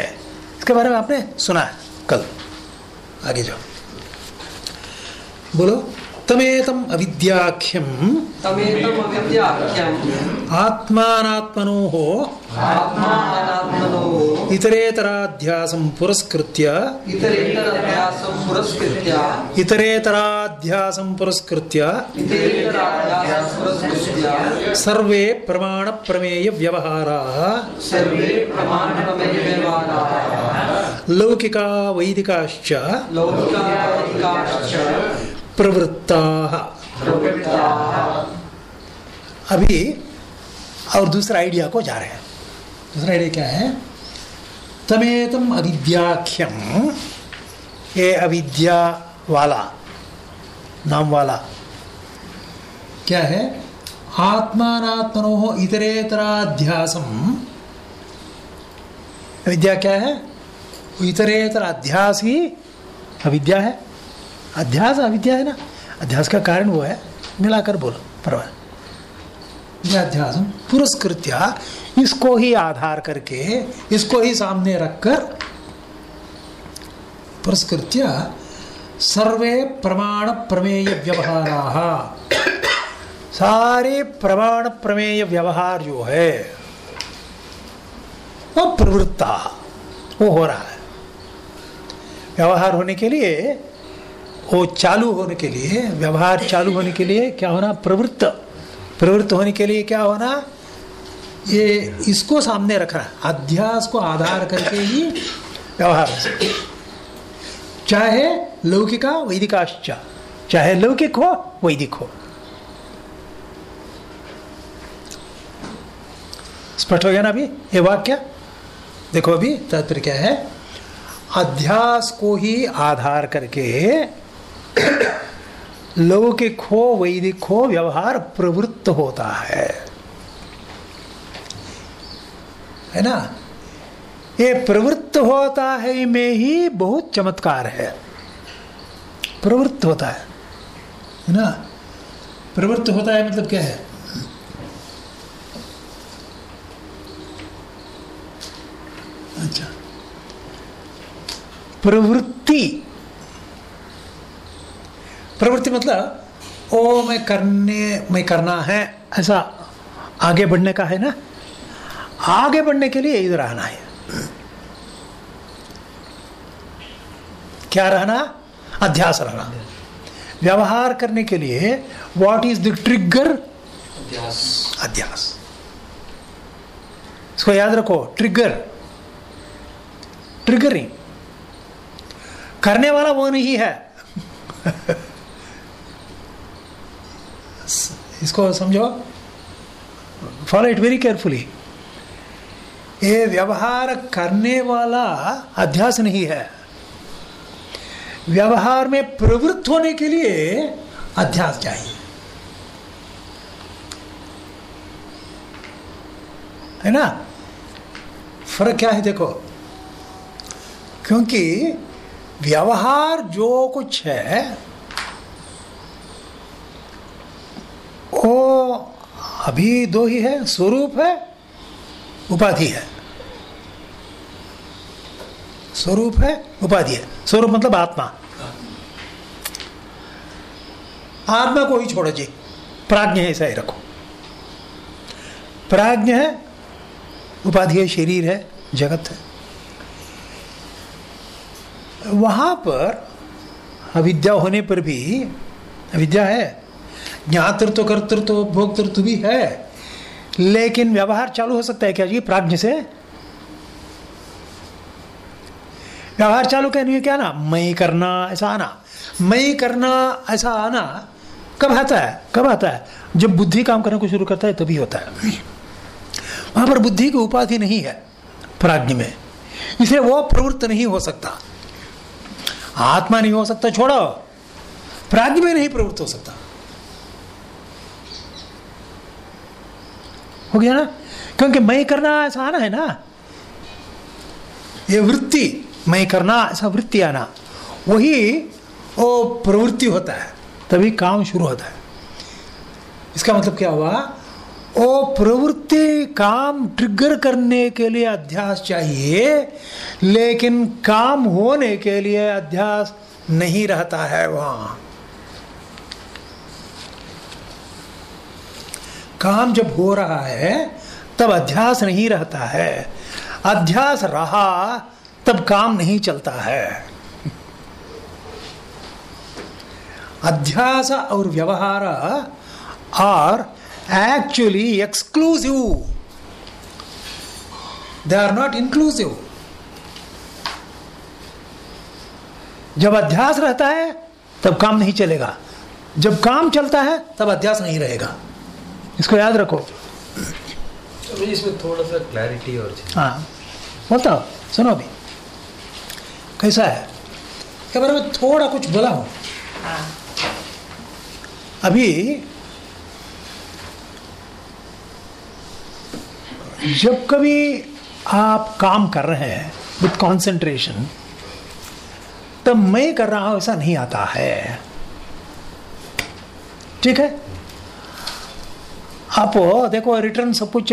इसके बारे में आपने सुना है कल। आगे जाओ। बोलो। तमेतम अविद्याख्यम। तमेतम अविद्याख्यम् आत्मानात्मनो आत्मानात्मनो। इतरेतराध्यासं पुरस्कृत्य। इतरेतरभ्यासं पुरस्कृत्य। इतरेतराध्यासं पुरस्कृत्य। इतरेतराभ्यासं प्रवृत्ताः। अभी और दूसरा आइडिया को जा रहे हैं। दूसरा आइडिया क्या है? तमेतम अविद्याख्यम। ये अविद्या वाला, नाम वाला। क्या है? आत्मात्मनो इतरेतराध्यासम। अविद्या क्या है? इतरेतराध्यास ही अविद्या है। अध्यास अविद्या है ना? अध्यास का कारण वो है, मिलाकर बोलो, परवाह। अध्यास पुरस्कृत्या इसको ही आधार करके, इसको ही सामने रखकर पुरस्कृत्य सर्वे प्रमाण प्रमेय व्यवहाराः। सारे प्रमाण प्रमेय व्यवहार जो है, वो प्रवृत्ता, वो हो रहा है। व्यवहार होने के लिए वो चालू होने के लिए, व्यवहार चालू होने के लिए क्या होना? प्रवृत्त। प्रवृत्त होने के लिए क्या होना? ये इसको सामने रखना, अध्यास को आधार करके ही व्यवहार चाहे लौकिका वैदिकाश्च। चाहे लौकिक हो, वैदिक हो। स्पष्ट हो गया ना अभी? ये वाक्य? देखो अभी, तात्पर्य क्या है? अध्यास को ही आधार करके लौकिक हो वैदिक हो व्यवहार प्रवृत्त होता है है ना? ये प्रवृत्त होता है में ही बहुत चमत्कार है। प्रवृत्त होता है है ना? प्रवृत्त होता है मतलब क्या है? अच्छा। प्रवृत्ति प्रवृत्ति मतलब ओ मैं करने मैं करना है ऐसा आगे बढ़ने का है ना? आगे बढ़ने के लिए इधर आना है। क्या रहना? अध्यास रहना। व्यवहार करने के लिए व्हाट इज़ द ट्रिगर अध्यास। इसको याद रखो ट्रिगर ट्रिगरिंग करने वाला वो नहीं है। इसको समझो फॉलो इट वेरी केयरफुली ये व्यवहार करने वाला अध्यास नहीं है। व्यवहार में प्रवृत्त होने के लिए अध्यास चाहिए। है ना? फ़र्क क्या है देखो? क्योंकि व्यवहार जो कुछ है वो अभी दो ही है, स्वरूप है, उपाधि है। स्वरूप है, उपाधि है। स्वरूप मतलब आत्मा। आत्मा को ही छोड़ो जी। प्राज्ञ है ऐसा ही रखो। प्राज्ञ है, उपाधि है, शरीर है, जगत है। वहाँ पर अविद्या होने पर भी, अविद्या है ज्ञातृत्व कर्तृत्व, भोक्तृत्व भी है। लेकिन व्यवहार चालू हो सकता है क्या जी प्राज्ञ से? व्यवहार चालू कहने क्या ना? मैं करना, ऐसा आना। मई करना, ऐसा आना, कब आता है? कब आता है? जब बुद्धि काम करने को शुरू करता है, तभी होता है। वहाँ पर बुद्धि की उपाधि नहीं है प्राज्ञ में। इसलिए वो प्रवृत्त नहीं हो सकता। आत्मा नहीं हो सकता, छोड़ो। प्राज्ञ में नहीं प्रवृत्त हो सकता। हो गया ना? क्योंकि मैं करना ऐसा आना है ना। ये वृत्ति मैं करना, ऐसा वृत्ति आना, वही वो प्रवृत्ति होता है, तभी काम शुरू होता है। इसका मतलब क्या हुआ? वो प्रवृत्ति काम ट्रिगर करने के लिए अध्यास चाहिए, लेकिन काम होने के लिए अध्यास नहीं रहता है वहाँ। काम जब हो रहा है, तब अध्यास नहीं रहता है। अध्यास रहा, तब काम नहीं चलता है। अध्यास और व्यवहार are actually exclusive they are not inclusive जब अध्यास रहता है, तब काम नहीं चलेगा। जब काम चलता है, तब अध्यास नहीं रहेगा। इसको याद रखो। तो इसमें थोड़ा सा क्लैरिटी और हाँ। बोलता हूँ सुनो अभी। कैसा है? क्या बारे में थोड़ा कुछ बोला हूँ। हाँ। अभी जब कभी आप काम कर रहे हैं विथ कॉन्सेंट्रेशन तब मैं कर रहा हूँ ऐसा नहीं आता है। ठीक है? आप देखो रिटर्न सब कुछ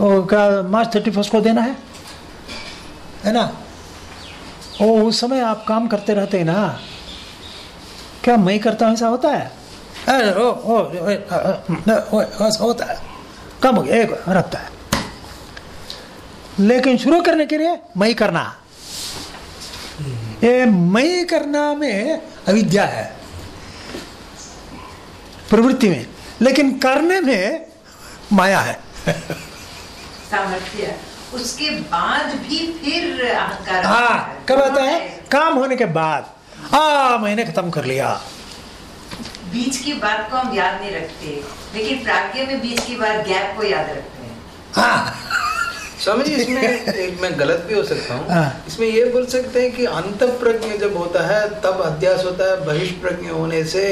का मार्च थर्टी फ़र्स्ट को देना है? है ना? ओ, उस समय आप काम करते रहते हैं ना। क्या मैं करता हूँ, ऐसा होता है? होता है। कम हो गया, एक रखता है। लेकिन शुरू करने के लिए मई करना। ये मैं करना में अविद्या है। प्रवृत्ति में। लेकिन करने में माया है। सामर्थ्य उसके बाद भी फिर अहंकार हाँ कब आता है? काम होने के बाद। आ मैंने खत्म कर लिया। बीच की बात को हम याद नहीं रखते लेकिन प्राज्ञ में बीच की बात गैप को याद रखते हैं। हाँ। स्वामी जी इसमें एक मैं गलत भी हो सकता हूँ। हाँ। इसमें ये बोल सकते हैं कि अंत प्रज्ञ जब होता है तब अध्यास होता है बहिष्प्रज्ञ होने से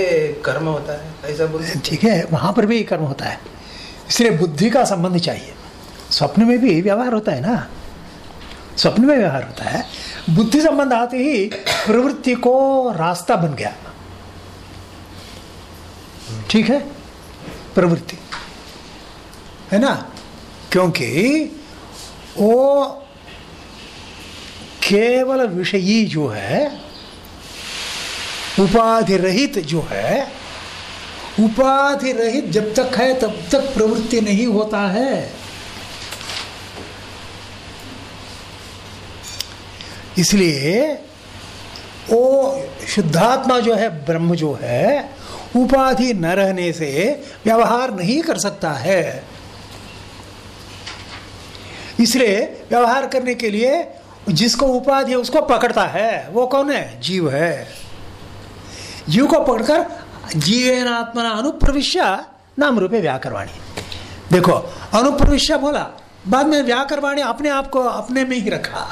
कर्म होता है। ऐसा बोल ठीक है वहाँ पर भी कर्म होता है। इसलिए बुद्धि का संबंध चाहिए। स्वप्न में भी व्यवहार होता है ना? स्वप्न में व्यवहार होता है। बुद्धि संबंध आते ही प्रवृत्ति को रास्ता बन गया। ठीक है? प्रवृत्ति। है ना? क्योंकि वो केवल विषयी जो है, उपाधि रहित जो है उपाधि रहित जब तक है, तब तक प्रवृत्ति नहीं होता है। इसलिए वो शुद्धात्मा जो है, ब्रह्म जो है, उपाधि न रहने से व्यवहार नहीं कर सकता है। इसलिए व्यवहार करने के लिए जिसको उपाधि है, उसको पकड़ता है। वो कौन है? जीव है। जीव को पकड़कर जीवेन आत्मना अनुप्रविश्य नाम रूपे व्याकरवाणी देखो अनुप्रविश्य बोला बाद में व्याकरवाणी अपने आप को अपने में ही रखा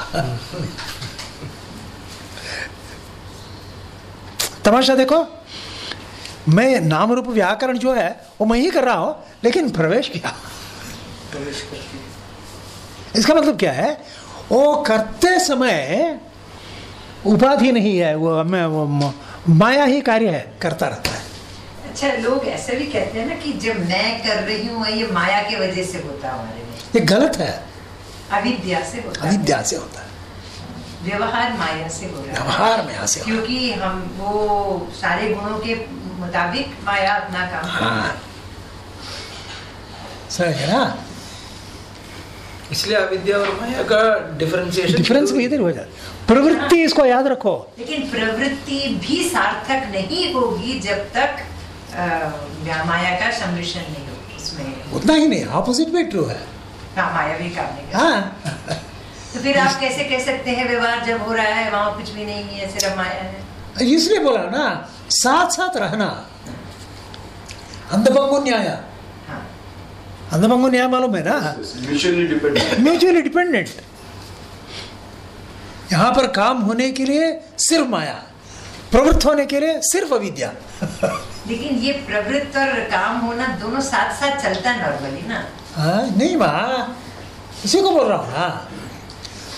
तमाशा देखो मैं नाम रूप व्याकरण जो है वो मैं ही कर रहा हूँ लेकिन प्रवेश किया इसका मतलब क्या है वो करते समय उपाधि नहीं है वो मैं वो माया ही कार्य है करता रहता है अच्छा लोग ऐसे भी कहते हैं ना कि जब मैं कर रही हूँ ये माया की वजह से होता है हमारे में ये गलत है। अविद्या से होता है। अविद्या से होता है। व्यवहार माया से हो रहा है। व्यवहार में से क्योंकि हम वो सारे गुणों के मुताबिक माया अपना काम हाँ। समझ गए ना? इसलिए अविद्या और माया का डिफरेंशिएशन डिफरेंस भी इधर हो। जाता प्रवृत्ति इसको याद रखो। लेकिन प्रवृत्ति भी सार्थक नहीं होगी जब तक माया का सम्मिश्रण नहीं हो उसमें। उतना ही नहीं ऑपोजिट भी ट्रू है। हाँ, माया भी काम नहीं हाँ। तो फिर आप कैसे कह सकते हैं व्यवहार जब हो रहा है वहाँ कुछ भी नहीं है सिर्फ़ माया है? इसलिए बोला ना साथ साथ रहना। अंधभंगो न्याय। हाँ। अंधभंगो न्याय मालूम है ना? Mutually dependent. म्यूचुअली डिपेंडेंट यहाँ पर काम होने के लिए सिर्फ़ माया। प्रवृत्त होने के लिए सिर्फ़ अविद्या। लेकिन ये प्रवृत्त और काम होना दोनों साथ साथ चलता है नॉर्मली ना? हाँ नहीं माँ इसी को बोल रहा हूँ ना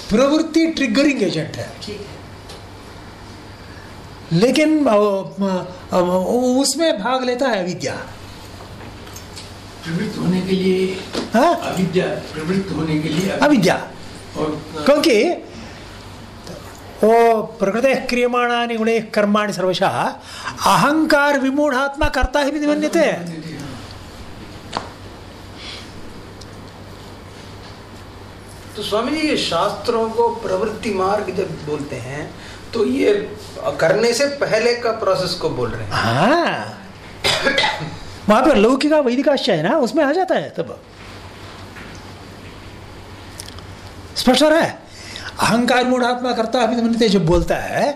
प्रवृत्ति ट्रिगरिंग एजेंट है। लेकिन उसमें भाग लेता है अविद्या। प्रवृत्त होने के लिए हाँ? अविद्या प्रवृत्त होने के लिए अविद्या। क्योंकि वो प्रकृति क्रियमाणानि गुणे कर्माणि सर्वशः। अहंकार विमूढ़ात्मा करता ही मन्यते। तो स्वामी जी ये शास्त्रों को प्रवृत्ति मार्ग जब बोलते हैं तो ये करने से पहले का प्रोसेस को बोल रहे हैं। हाँ। वहाँ पर लौकिका वैदिकाश्च है ना उसमें आ जाता है तब। स्पष्ट हो रहा है? अहंकार मूढ़ात्मा करता अभी मनते जब बोलता है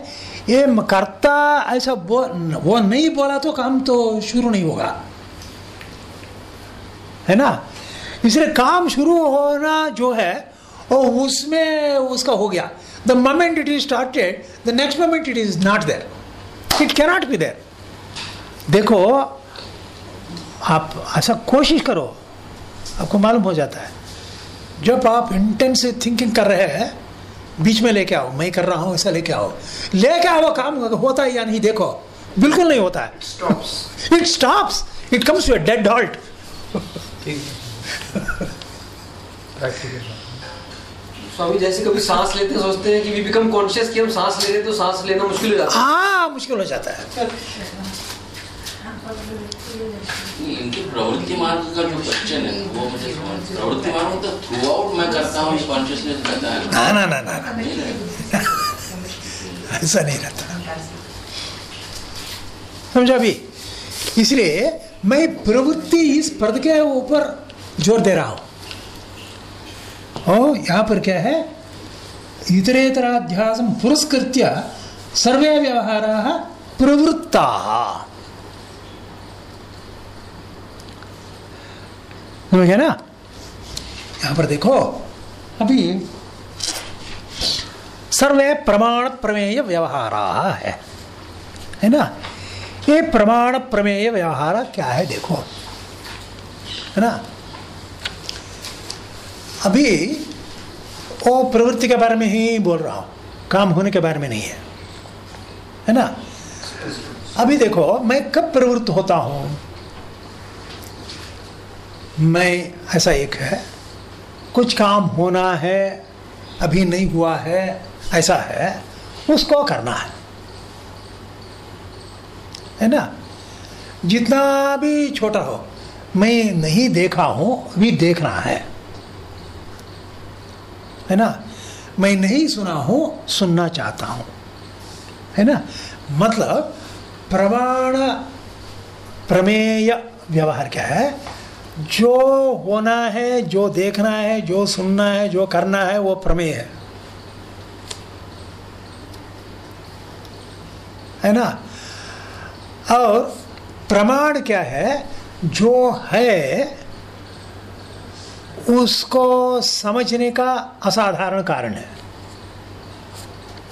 ये करता ऐसा बो, वो नहीं बोला तो काम तो शुरू नहीं होगा। है ना? इसलिए काम शुरू होना जो है वो उसमें उसका हो गया। The moment it is started the next moment it is not there it cannot be there देखो आप ऐसा कोशिश करो आपको मालूम हो जाता है। जब आप इंटेंसिव थिंकिंग कर रहे हैं बीच में लेके आओ मैं कर रहा हूँ ऐसा लेके आओ। लेके आओ काम होता है या नहीं देखो। बिल्कुल नहीं होता है। It stops it comes to dead halt Swami जैसे कभी सांस लेते हैं सोचते हैं कि वी बिकम कॉन्शियस कि हम सांस ले रहे तो सांस लेना मुश्किल हो जाता है। हाँ मुश्किल हो जाता है। इनकी प्रवृत्ति मार्ग का जो क्वेश्चन है वो मुझे समझ प्रवृत्ति मार्ग तो थ्रू आउट मैं करता हूँ कॉन्शियसनेस है। ना ना ना ना ना। ऐसा नहीं रहता। समझा भी इसलिए मैं प्रवृत्ति इस पद के ऊपर ज़ोर दे रहा हूँ। और यहाँ पर क्या है? इतरेतराध्यासम पुरस्कृत्य सर्वे व्यवहारा प्रवृत्ता। समझ ना? यहाँ पर देखो, अभी सर्वे प्रमाण प्रमेय व्यवहार है। है ना? ये प्रमाण प्रमेय व्यवहार क्या है देखो। है ना? अभी वो प्रवृत्ति के बारे में ही बोल रहा हूँ, काम होने के बारे में नहीं है। है ना? अभी देखो, मैं कब प्रवृत्त होता हूँ? मैं, ऐसा एक है। कुछ काम होना है, अभी नहीं हुआ है, ऐसा है, उसको करना है। है ना? जितना भी छोटा हो, मैं नहीं देखा हूँ, अभी देखना है। है ना? मैं नहीं सुना हूँ, सुनना चाहता हूँ। है ना? मतलब प्रमाण, प्रमेय व्यवहार क्या है? जो होना है, जो देखना है, जो सुनना है, जो करना है, वो प्रमेय है। है ना? और प्रमाण क्या है? जो है, उसको समझने का असाधारण कारण है।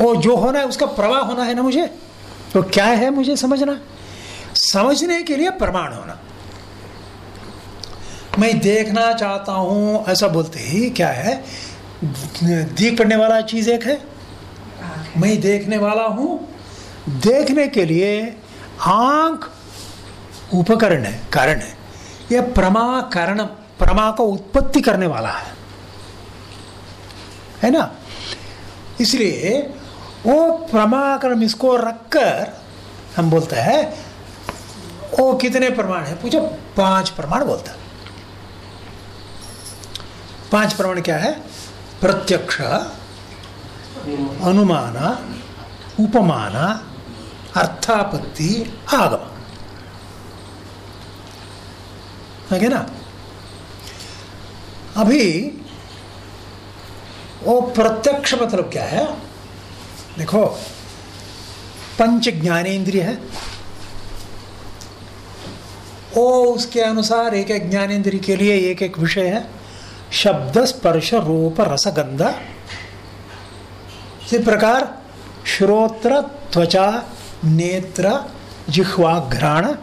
वो जो होना है, उसका प्रवाह होना है ना मुझे? तो क्या है मुझे समझना? समझने के लिए प्रमाण होना। मैं देखना चाहता हूँ, ऐसा बोलते ही, क्या है? दीख पड़ने वाला चीज़ एक है। मैं देखने वाला हूँ। देखने के लिए आँख उपकरण है, कारण है। यह प्रमा कारण प्रमा को उत्पत्ति करने वाला है। है ना? इसलिए वो प्रमाकरण इसको रखकर, हम बोलते हैं, वो कितने प्रमाण है? पूछो, पाँच प्रमाण बोलता है। पाँच प्रमाण क्या है? प्रत्यक्ष, अनुमान, उपमान, अर्थापत्ति, आगम। है ना? अभी वो प्रत्यक्ष मतलब क्या है? देखो पंच ज्ञानेन्द्रिय है। ओ उसके अनुसार एक एक ज्ञानेन्द्रिय के लिए एक एक विषय है। शब्द स्पर्श रूप रसगंध इसी प्रकार श्रोत्र, त्वचा, नेत्र जिह्वा घ्राण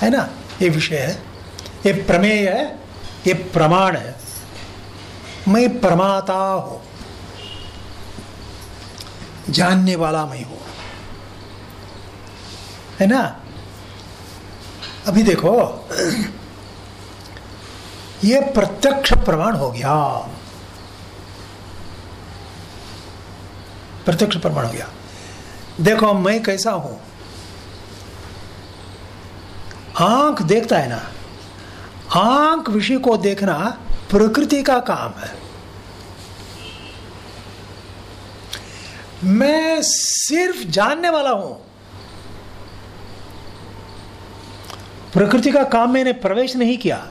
है ना? ये विषय है। ये प्रमेय है, ये प्रमाण है। मैं प्रमाता हूँ। जानने वाला मैं हूँ। है ना? अभी देखो। ये प्रत्यक्ष प्रमाण हो गया। प्रत्यक्ष प्रमाण हो गया। देखो, मैं कैसा हूँ? आँख देखता है ना? आँख विषय को देखना प्रकृति का काम है। मैं सिर्फ़ जानने वाला हूँ। प्रकृति का काम मैंने प्रवेश नहीं किया।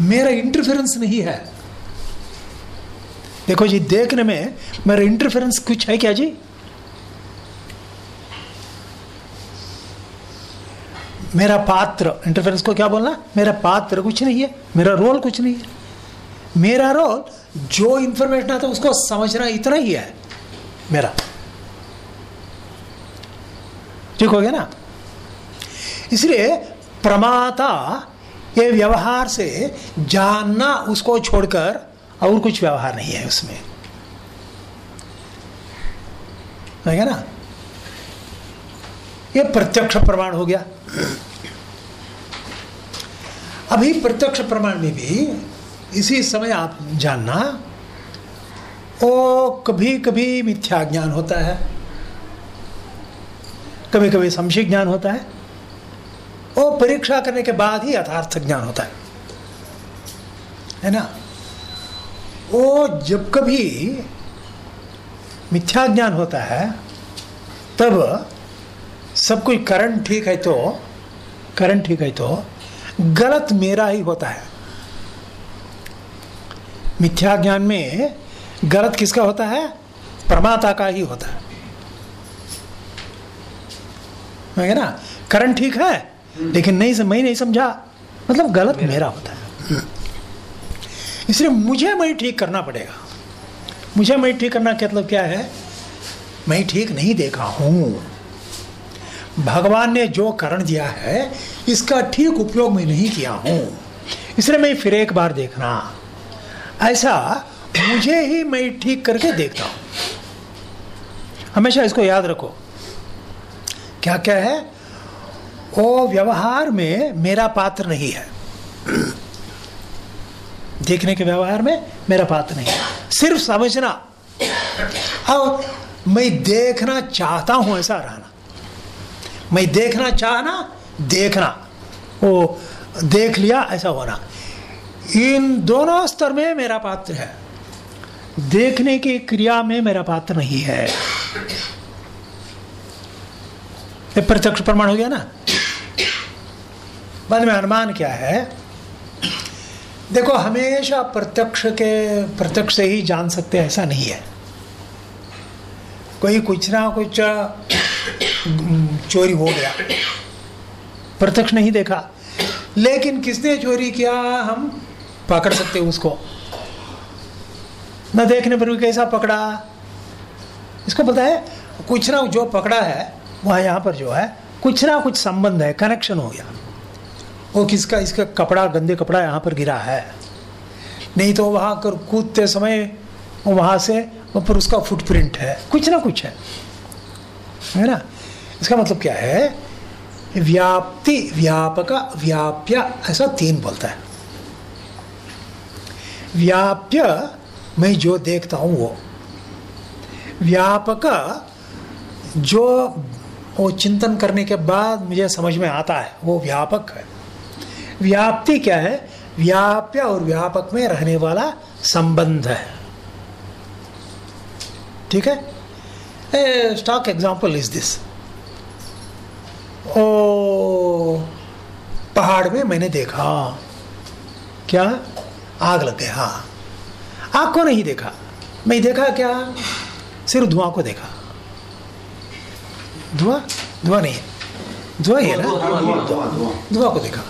मेरा इंटरफेरेंस नहीं है। देखो जी, देखने में मेरा इंटरफेरेंस कुछ है क्या जी? मेरा पात्र इंटरफेरेंस को क्या बोलना? मेरा पात्र कुछ नहीं है, मेरा रोल कुछ नहीं है। मेरा रोल जो इंफॉर्मेशन आता है उसको समझना इतना ही है, मेरा। ठीक हो गया ना? इसलिए प्रमाता ये व्यवहार से जानना उसको छोड़कर और कुछ व्यवहार नहीं है उसमें। है ना? ये प्रत्यक्ष प्रमाण हो गया। अभी प्रत्यक्ष प्रमाण में भी इसी समय आप जानना वो कभी कभी मिथ्या ज्ञान होता है। कभी कभी संशय ज्ञान होता है। वो परीक्षा करने के बाद ही यथार्थ ज्ञान होता है। है ना? वो जब कभी मिथ्या ज्ञान होता है, तब सब कुछ करंट ठीक है तो करंट ठीक है तो गलत मेरा ही होता है। मिथ्या ज्ञान में गलत किसका होता है? प्रमाता का ही होता है। ना? करंट ठीक है लेकिन नहीं मैं नहीं समझा। मतलब गलत मेरा मेरा होता है। इसलिए मुझे मैं ठीक करना पड़ेगा। मुझे मैं ठीक करना का मतलब क्या है? मैं ठीक नहीं देखा हूँ। भगवान ने जो करण दिया है इसका ठीक उपयोग मैं नहीं किया हूँ। इसलिए मैं फिर एक बार देखना। ऐसा मुझे ही मैं ठीक करके देखता हूँ। हमेशा इसको याद रखो। क्या क्या है? वो व्यवहार में मेरा पात्र नहीं है। देखने के व्यवहार में मेरा पात्र नहीं है। सिर्फ़ समझना। और मैं देखना चाहता हूँ ऐसा रहना। मैं देखना चाहना, देखना। वो देख लिया, ऐसा होना। इन दोनों स्तर में मेरा पात्र है। देखने की क्रिया में मेरा पात्र नहीं है। प्रत्यक्ष प्रमाण हो गया ना? बाद में अनुमान क्या है? देखो, हमेशा प्रत्यक्ष के प्रत्यक्ष से ही जान सकते ऐसा नहीं है। कोई कुछ ना कुछ चोरी हो गया। प्रत्यक्ष नहीं देखा। लेकिन किसने चोरी किया, हम पकड़ सकते उसको। न देखने पर भी कैसा पकड़ा? इसको पता है, कुछ ना जो पकड़ा है, वहाँ यहाँ पर जो है, कुछ ना कुछ संबंध है कनेक्शन हो गया। वो किसका, इसका कपड़ा, गंदे कपड़ा यहाँ पर गिरा है। नहीं तो वहाँ कर कूदते समय वहाँ से वहाँ पर उसका फुटप्रिंट है। कुछ ना कुछ है। है ना? इसका मतलब क्या है? व्याप्ति, व्यापक, व्याप्य, ऐसा तीन बोलता है। व्याप्य, मैं जो देखता हूँ वो। व्यापक, जो वो चिंतन करने के बाद मुझे समझ में आता है, वो व्यापक है। व्याप्ति क्या है? व्याप्य और व्यापक में रहने वाला संबंध है। ठीक है? स्टॉक एग्ज़ाम्पल इज़ दिस ओ पहाड़ में मैंने देखा। क्या? आग लग गया आग को नहीं देखा। मैं देखा क्या? सिर्फ़ धुआँ को देखा। धुआँ? धुआँ नहीं। है धुआँ ही है ना? धुआँ को देखा।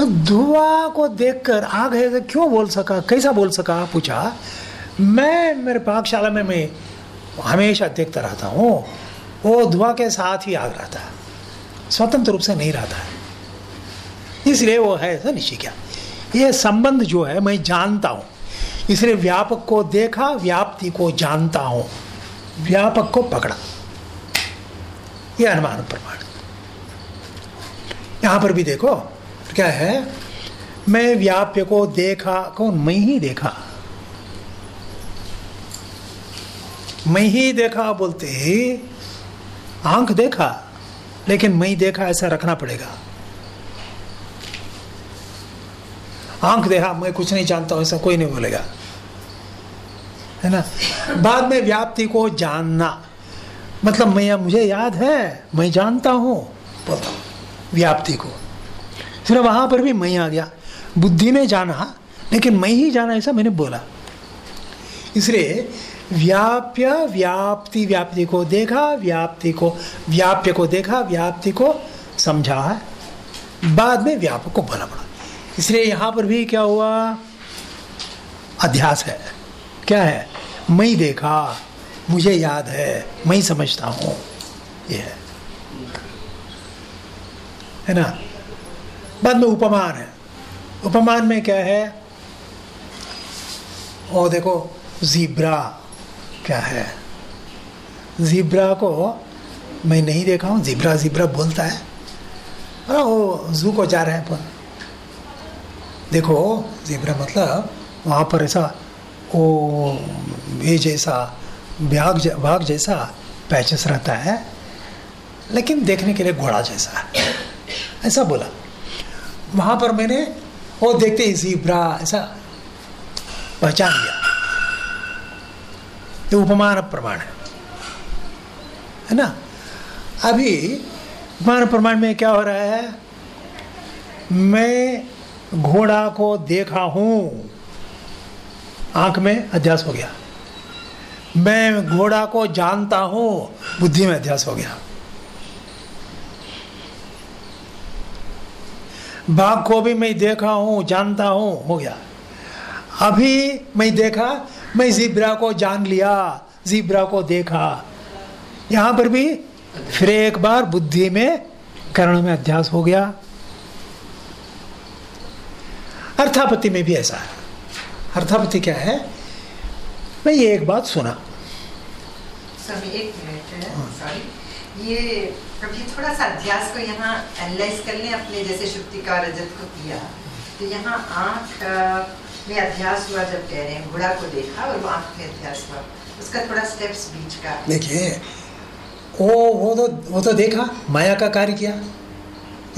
धुआँ को देखकर आग है क्यों बोल सका? कैसा बोल सका? पूछा, मैं मेरे पाकशाला में, मैं हमेशा देखता रहता हूँ, वो धुआँ के साथ ही आग रहता है, स्वतंत्र रूप से नहीं रहता है। इसलिए वो है ऐसा निश्चय क्या। ये संबंध जो है, मैं जानता हूँ। इसलिए व्यापक को देखा, व्याप्ति को जानता हूँ। व्यापक को पकड़ा। ये अनुमान प्रमाण। यहाँ पर भी देखो क्या है? मैं व्याप्य को देखा कौन मैं ही देखा। मैं ही देखा बोलते ही, आँख देखा, लेकिन मैं देखा ऐसा रखना पड़ेगा। आँख देखा, मैं कुछ नहीं जानता, ऐसा कोई नहीं बोलेगा। है ना? बाद में व्याप्ति को जानना। मतलब मैं, मुझे याद है, मैं जानता हूँ, बोलता हूँ, व्याप्ति को। फिर वहाँ पर भी मैं आ गया। बुद्धि में जाना, लेकिन मैं ही जाना ऐसा मैंने बोला। इसलिए व्याप्य व्याप्ति व्याप्ति को देखा, व्याप्ति को, व्याप्य को देखा, व्याप्ति को समझा। है बाद में व्यापक को बोला पड़ा। इसलिए यहाँ पर भी क्या हुआ? अध्यास है। क्या है? मैं देखा। मुझे याद है। मैं समझता हूँ। ये है। है ना? बाद में उपमान है। उपमान में क्या है? और देखो, जीब्रा क्या है? जीब्रा को मैं नहीं देखा हूँ, जीब्रा जीब्रा बोलता है। अरे वो जू को जा रहे हैं पर देखो, जीब्रा मतलब वहाँ पर ऐसा वो ये जैसा बाघ बाघ जैसा पैचेस रहता है, लेकिन देखने के लिए घोड़ा जैसा है। ऐसा बोला। वहाँ पर मैंने वो देखते ही जीब्रा ऐसा पहचान लिया। ये उपमान प्रमाण है। है ना? अभी उपमान प्रमाण में क्या हो रहा है? मैं घोड़ा को देखा हूँ। आँख में अध्यास हो गया। मैं घोड़ा को जानता हूँ। बुद्धि में अध्यास हो गया। बाघ को भी मैं देखा हूँ जानता हूँ हो गया। अभी मैं देखा मैं जीब्रा को जान लिया जीब्रा को देखा। यहाँ पर भी फिर एक बार बुद्धि में कर्ण में अध्यास हो गया। अर्थापति में भी ऐसा है। अर्थापति क्या है? मैं ये एक बात सुना। स्वामी एक मिनट सॉरी। ये अभी थोड़ा सा अध्यास को यहाँ एनालाइज कर लें अपने जैसे शुक्ति का रजत को किया। तो यहाँ आँख में अध्यास हुआ जब कह रहे हैं घोड़ा को देखा और वो आँख में अध्यास हुआ। उसका थोड़ा स्टेप्स बीच का। देखिए वो वो तो वो तो देखा माया का कार्य किया।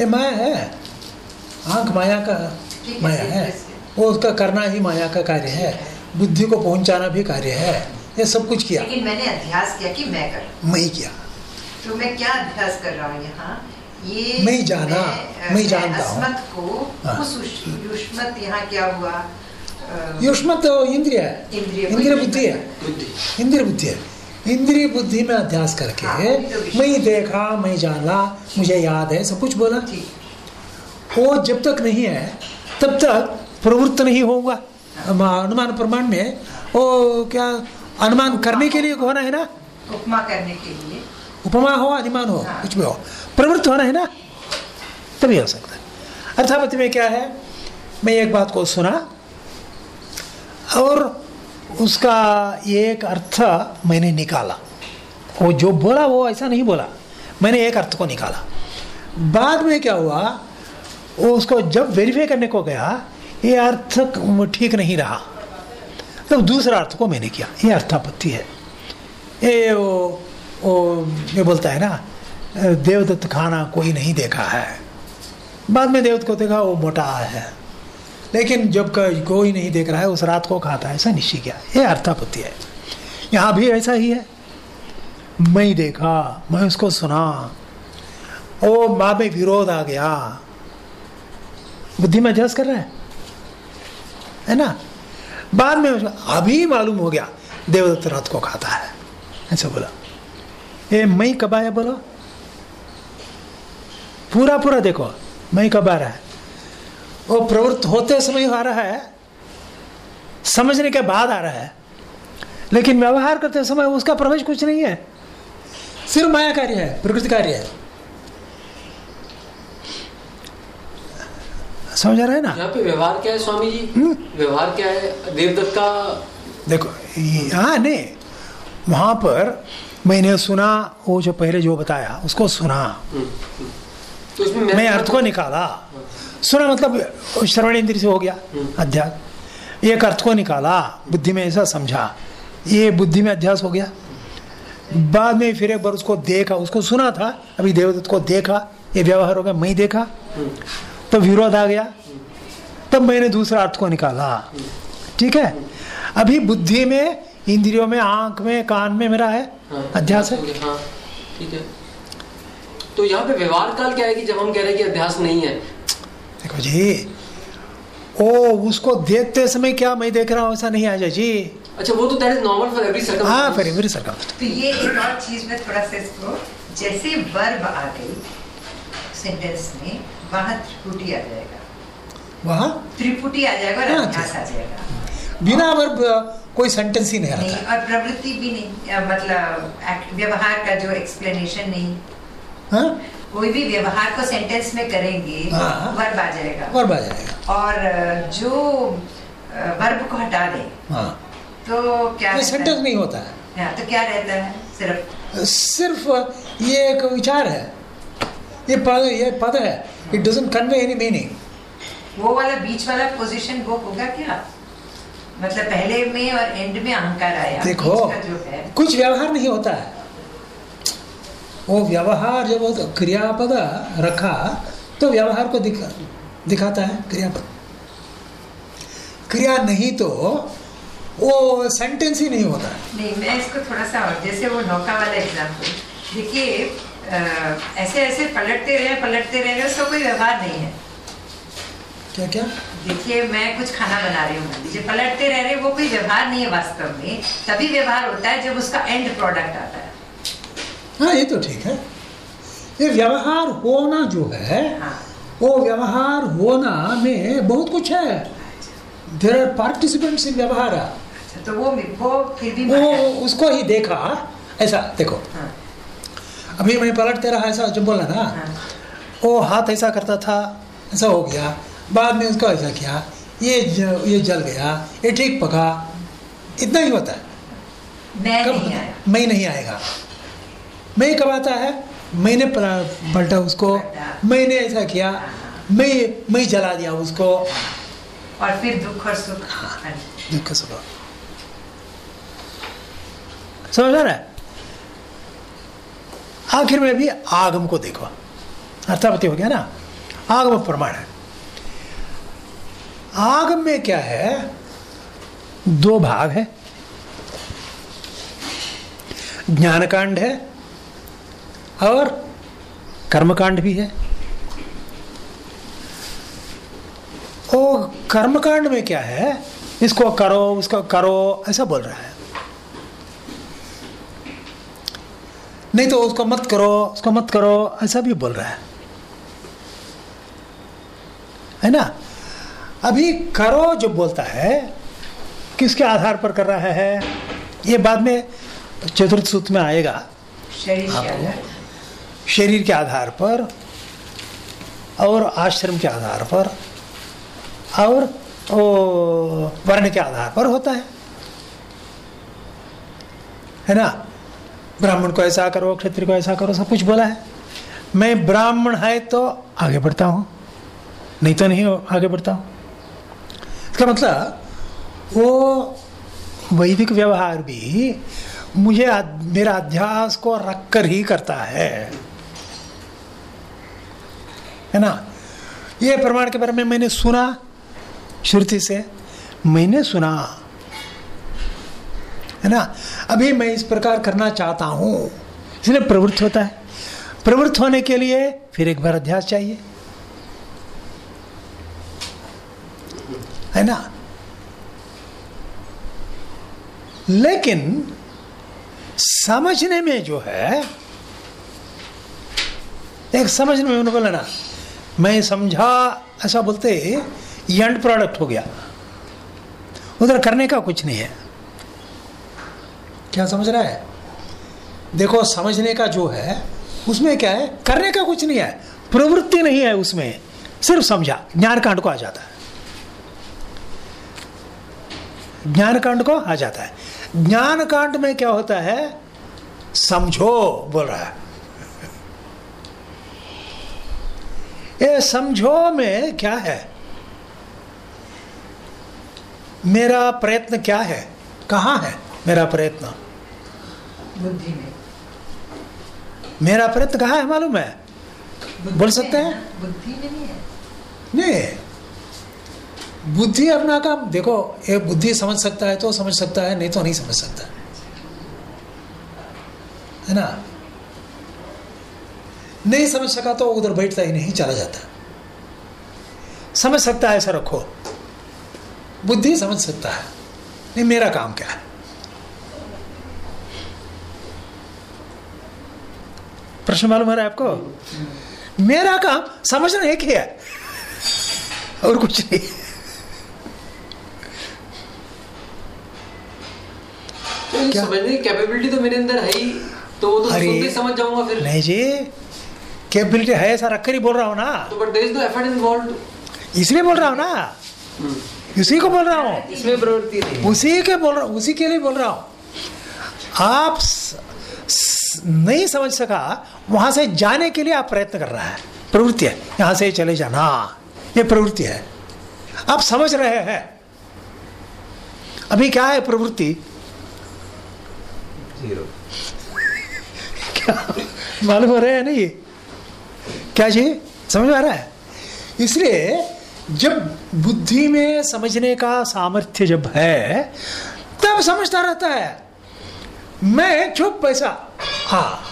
ये माया है। आँख माया का माया है। वो उसका करना ही माया का कार्य है। बुद्धि को पहुंचाना भी कार्य है। ये सब कुछ किया। लेकिन मैंने अध्यास किया कि मैं कर। मैं ही किया। तो मैं क्या अभ्यास कर रहा हूँ यहाँ? ये मैं जाना, मैं, मैं जानता हूँ। अस्मत् को हाँ। उस युष्मत यहाँ क्या हुआ? अ, युष्म तो इंद्रिय इंद्रिय इंद्रिय बुद्धि है। इंद्रिय बुद्धि है। इंद्रिय बुद्धि में अध्यास करके हाँ, तो मैं देखा मैं जाना मुझे याद है सब कुछ बोला। वो जब तक नहीं है तब तक प्रवृत्त नहीं होगा अनुमान प्रमाण में वो क्या अनुमान करने के लिए होना है ना? उपमा करने के लिए। उपमा हो अनुमान हो। कुछ भी हो। प्रवृत्त होना है ना, तभी हो सकता है। अर्थापति में क्या है? मैं एक बात को सुना, और उसका एक अर्थ मैंने निकाला। वो जो बोला, वो ऐसा नहीं बोला। मैंने एक अर्थ को निकाला। बाद में क्या हुआ? वो उसको जब वेरीफाई करने को गया, ये अर्थ ठीक नहीं रहा। तो दूसरा अर्थ को मैंने किया। ये अर्थापत्ति है। ये वो वो ये बोलता है ना देवदत्त खाना कोई नहीं देखा है। बाद में देवदत्त को देखा, वो मोटा है। लेकिन जब कोई नहीं देख रहा है, उस रात को खाता है, ऐसा निश्चय किया। ये अर्थापत्ति है। यहाँ भी ऐसा ही है। मैं देखा, मैं उसको सुना। ओ, माँ में विरोध आ गया। बुद्धि में अध्यास कर रहा है? है ना? बाद में अभी मालूम हो गया, देवदत्त रात को खाता है। ऐसा बोला। ये मैं कब आया बोलो? पूरा पूरा देखो मैं कब आ रहा है? वो प्रवृत्त होते समय आ रहा है समझने के बाद आ रहा है लेकिन व्यवहार करते समय उसका प्रवेश कुछ नहीं है। सिर्फ़ माया कार्य है प्रकृति कार्य है। समझ रहे हैं ना? यहाँ पे व्यवहार क्या है स्वामी जी? हम्म। व्यवहार क्या है देवदत्त का? देखो हाँ नहीं। वहाँ पर मैंने सुना वो जो पहले जो बताया उसको सुना। तो मैं अर्थ को निकाला। सुना मतलब श्रवण इंद्र से हो गया अध्यास एक अर्थ को निकाला बुद्धि में ऐसा समझा। ये बुद्धि में अध्यास हो गया। बाद में फिर एक बार उसको देखा उसको सुना था अभी देवदत्त को देखा ये व्यवहार हो गया मैं देखा। तो विरोध आ गया। तब मैंने दूसरा अर्थ को निकाला। ठीक है? अभी बुद्धि में इंद्रियों में आँख में कान में मेरा है हाँ, अध्यास है। हाँ ठीक है। तो यहाँ पे व्यवहार काल क्या है कि जब हम कह रहे हैं कि अध्यास नहीं है? देखो जी ओ उसको देखते समय क्या मैं देख रहा हूँ ऐसा नहीं आ जाए जी। अच्छा वो तो that is normal for every हाँ फिर सर्कम मेरी सरकार तो ये एक और चीज़ में थोड़ा सा इसको जैसे वर्ब आ गई सेंटेंस में वहाँ त्रिपुटी आ जाएगा। वहाँ? त्रिपुटी आ जाएगा और हाँ, अभ्यास आ जाएगा। बिना वर्ब कोई सेंटेंस ही नहीं नहीं आता और प्रवृत्ति भी नहीं मतलब व्यवहार का जो एक्सप्लेनेशन नहीं। हाँ? कोई भी व्यवहार को सेंटेंस में करेंगे हाँ। वर्ब आ जाएगा। वर्ब आ जाएगा। और जो वर्ब को हटा दें हाँ। तो क्या रहता सेंटेंस है? नहीं होता है। हाँ, तो क्या रहता है? सिर्फ़। सिर्फ़ ये एक विचार है। ये पद ये पद है। It doesn't convey any meaning वो वाला बीच वाला पोजीशन वो होगा क्या? मतलब पहले में और एंड में अहंकार आया। देखो जो है। कुछ व्यवहार नहीं होता। है वो व्यवहार जब क्रियापद रखा तो व्यवहार को दिखा दिखाता है क्रियापद। क्रिया नहीं तो वो सेंटेंस ही नहीं होता। नहीं मैं इसको थोड़ा सा और जैसे वो नौका वाला एग्ज़ाम्पल देखिए ऐसे ऐसे पलटते रहे पलटते रहे उसका कोई व्यवहार नहीं है। क्या क्या? देखिए मैं कुछ खाना बना रही हूँ। लीजिए पलटते रह रहे वो कोई व्यवहार नहीं है वास्तव में। तभी व्यवहार होता है जब उसका एंड प्रोडक्ट आता है। हाँ ये तो ठीक है। ये व्यवहार होना जो है हाँ। वो व्यवहार होना में बहुत कुछ है। देर आर पार्टिसिपेंट्स इन व्यवहार। अच्छा तो वो वो फिर भी वो उसको ही देखा। ऐसा देखो। हाँ। अभी मैं पलटते रहा ऐसा जो बोला ना हाँ। वो हाथ ऐसा करता था ऐसा हो गया। बाद में उसको ऐसा किया ये ज, ये जल गया ये ठीक पका इतना ही होता है। मैं कब नहीं आया। मैं नहीं आएगा। मैं कब आता है? मैंने पल- पलटा उसको। मैंने ऐसा किया मैं मैं जला दिया उसको। और फिर दुख और सुख। हाँ दुख सुख। समझ आ रहा है? आखिर में भी आगम को देखो। अर्थापति हो गया ना? आगम प्रमाण है। आगम में क्या है? दो भाग है। ज्ञानकांड है और कर्मकांड भी है। ओ, कर्मकांड में क्या है? इसको करो, उसको करो, ऐसा बोल रहा है। नहीं तो उसको मत करो, उसको मत करो, ऐसा भी बोल रहा है। है ना? अभी करो जो बोलता है किसके आधार पर कर रहा है? ये बाद में चतुर्थ सूत्र में आएगा। शरीर के आधार। शरीर के आधार पर और आश्रम के आधार पर और वर्ण के आधार पर होता है। है ना? ब्राह्मण को ऐसा करो क्षत्रिय को ऐसा करो सब कुछ बोला है। मैं ब्राह्मण है तो आगे बढ़ता हूँ। नहीं तो नहीं आगे बढ़ता हूँ। इसका मतलब वो वैदिक व्यवहार भी मुझे मेरा अध्यास को रख कर ही करता है। है ना? ये प्रमाण के बारे में मैंने सुना श्रुति से। मैंने सुना। है ना? अभी मैं इस प्रकार करना चाहता हूँ। इसलिए प्रवृत्त होता है। प्रवृत्त होने के लिए फिर एक बार अध्यास चाहिए। है ना? लेकिन समझने में जो है एक समझने में उन्होंने बोला ना मैं समझा, ऐसा बोलते एंड प्रोडक्ट हो गया। उधर करने का कुछ नहीं है। क्या समझ रहा है? देखो, समझने का जो है, उसमें क्या है? करने का कुछ नहीं है। प्रवृत्ति नहीं है उसमें। सिर्फ़ समझा। ज्ञान कांड को आ जाता है। ज्ञान कांड को आ जाता है। ज्ञान कांड में क्या होता है? समझो बोल रहा है। ये समझो में क्या है? मेरा प्रयत्न क्या है? कहाँ है मेरा प्रयत्न? बुद्धि में। मेरा प्रयत्न कहाँ है मालूम है? बोल सकते हैं? बुद्धि में नहीं है। नहीं। बुद्धि अपना काम, देखो, ये बुद्धि समझ सकता है तो समझ सकता है, नहीं तो नहीं समझ सकता। है ना? नहीं समझ सका तो उधर बैठता ही नहीं, चला जाता। समझ सकता है, ऐसा रखो। बुद्धि समझ सकता है। नहीं, मेरा काम क्या है? प्रश्न मालूम है आपको? मेरा काम समझना एक ही है। और कुछ नहीं तो ये क्या? समझने की कैपेबिलिटी तो मेरे अंदर है ही। तो वो तो अरे, ही समझ जाऊँगा फिर। नहीं जी कैपेबिलिटी है ऐसा रखकर ही बोल रहा हूँ ना। तो but there is no effort involved इसलिए बोल रहा हूँ ना। उसी को बोल रहा हूँ। इसमें प्रवृत्ति उसी के बोल रहा उसी के लिए बोल रहा हूँ। आप स, स, नहीं समझ सका वहाँ से जाने के लिए आप प्रयत्न कर रहा है। प्रवृत्ति है यहाँ से चले जाना। ये प्रवृत्ति है। आप समझ रहे हैं। अभी क्या है प्रवृत्ति? ज़ीरो क्या? मालूम हो रहा है ना ये? क्या जी? समझ में आ रहा है? इसलिए जब बुद्धि में समझने का सामर्थ्य जब है, तब समझता रहता है। मैं चुप पैसा। हाँ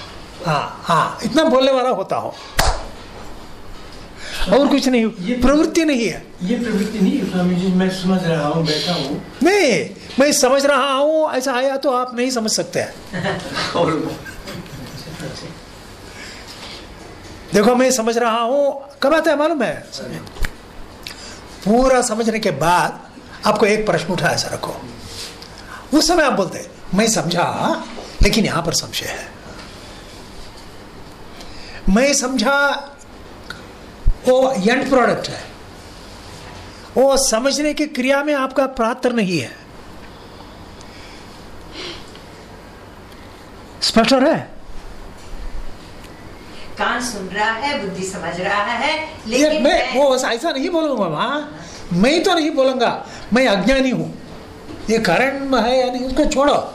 हाँ हाँ इतना बोलने वाला होता हूँ। और कुछ नहीं प्रवृत्ति नहीं है। ये प्रवृत्ति नहीं है स्वामी जी मैं समझ रहा हूँ बैठा हूँ। नहीं मैं समझ रहा हूँ ऐसा आया तो आप नहीं समझ सकते हैं। देखो मैं समझ रहा हूँ कब आता है मालूम है? पूरा समझने के बाद आपको एक प्रश्न उठा ऐसा रखो। उस समय आप बोलते मैं समझा लेकिन यहाँ पर संशय है। मैं समझा वो एंड प्रोडक्ट है। वो समझने की क्रिया में आपका पात्र नहीं है। स्पष्ट हो रहा है? कान सुन रहा है बुद्धि समझ रहा है लेकिन मैं मैं- वो ऐसा नहीं बोलूँगा वहाँ मैं तो नहीं बोलूँगा। मैं अज्ञानी हूँ। ये कारण है या नहीं उसको छोड़ो।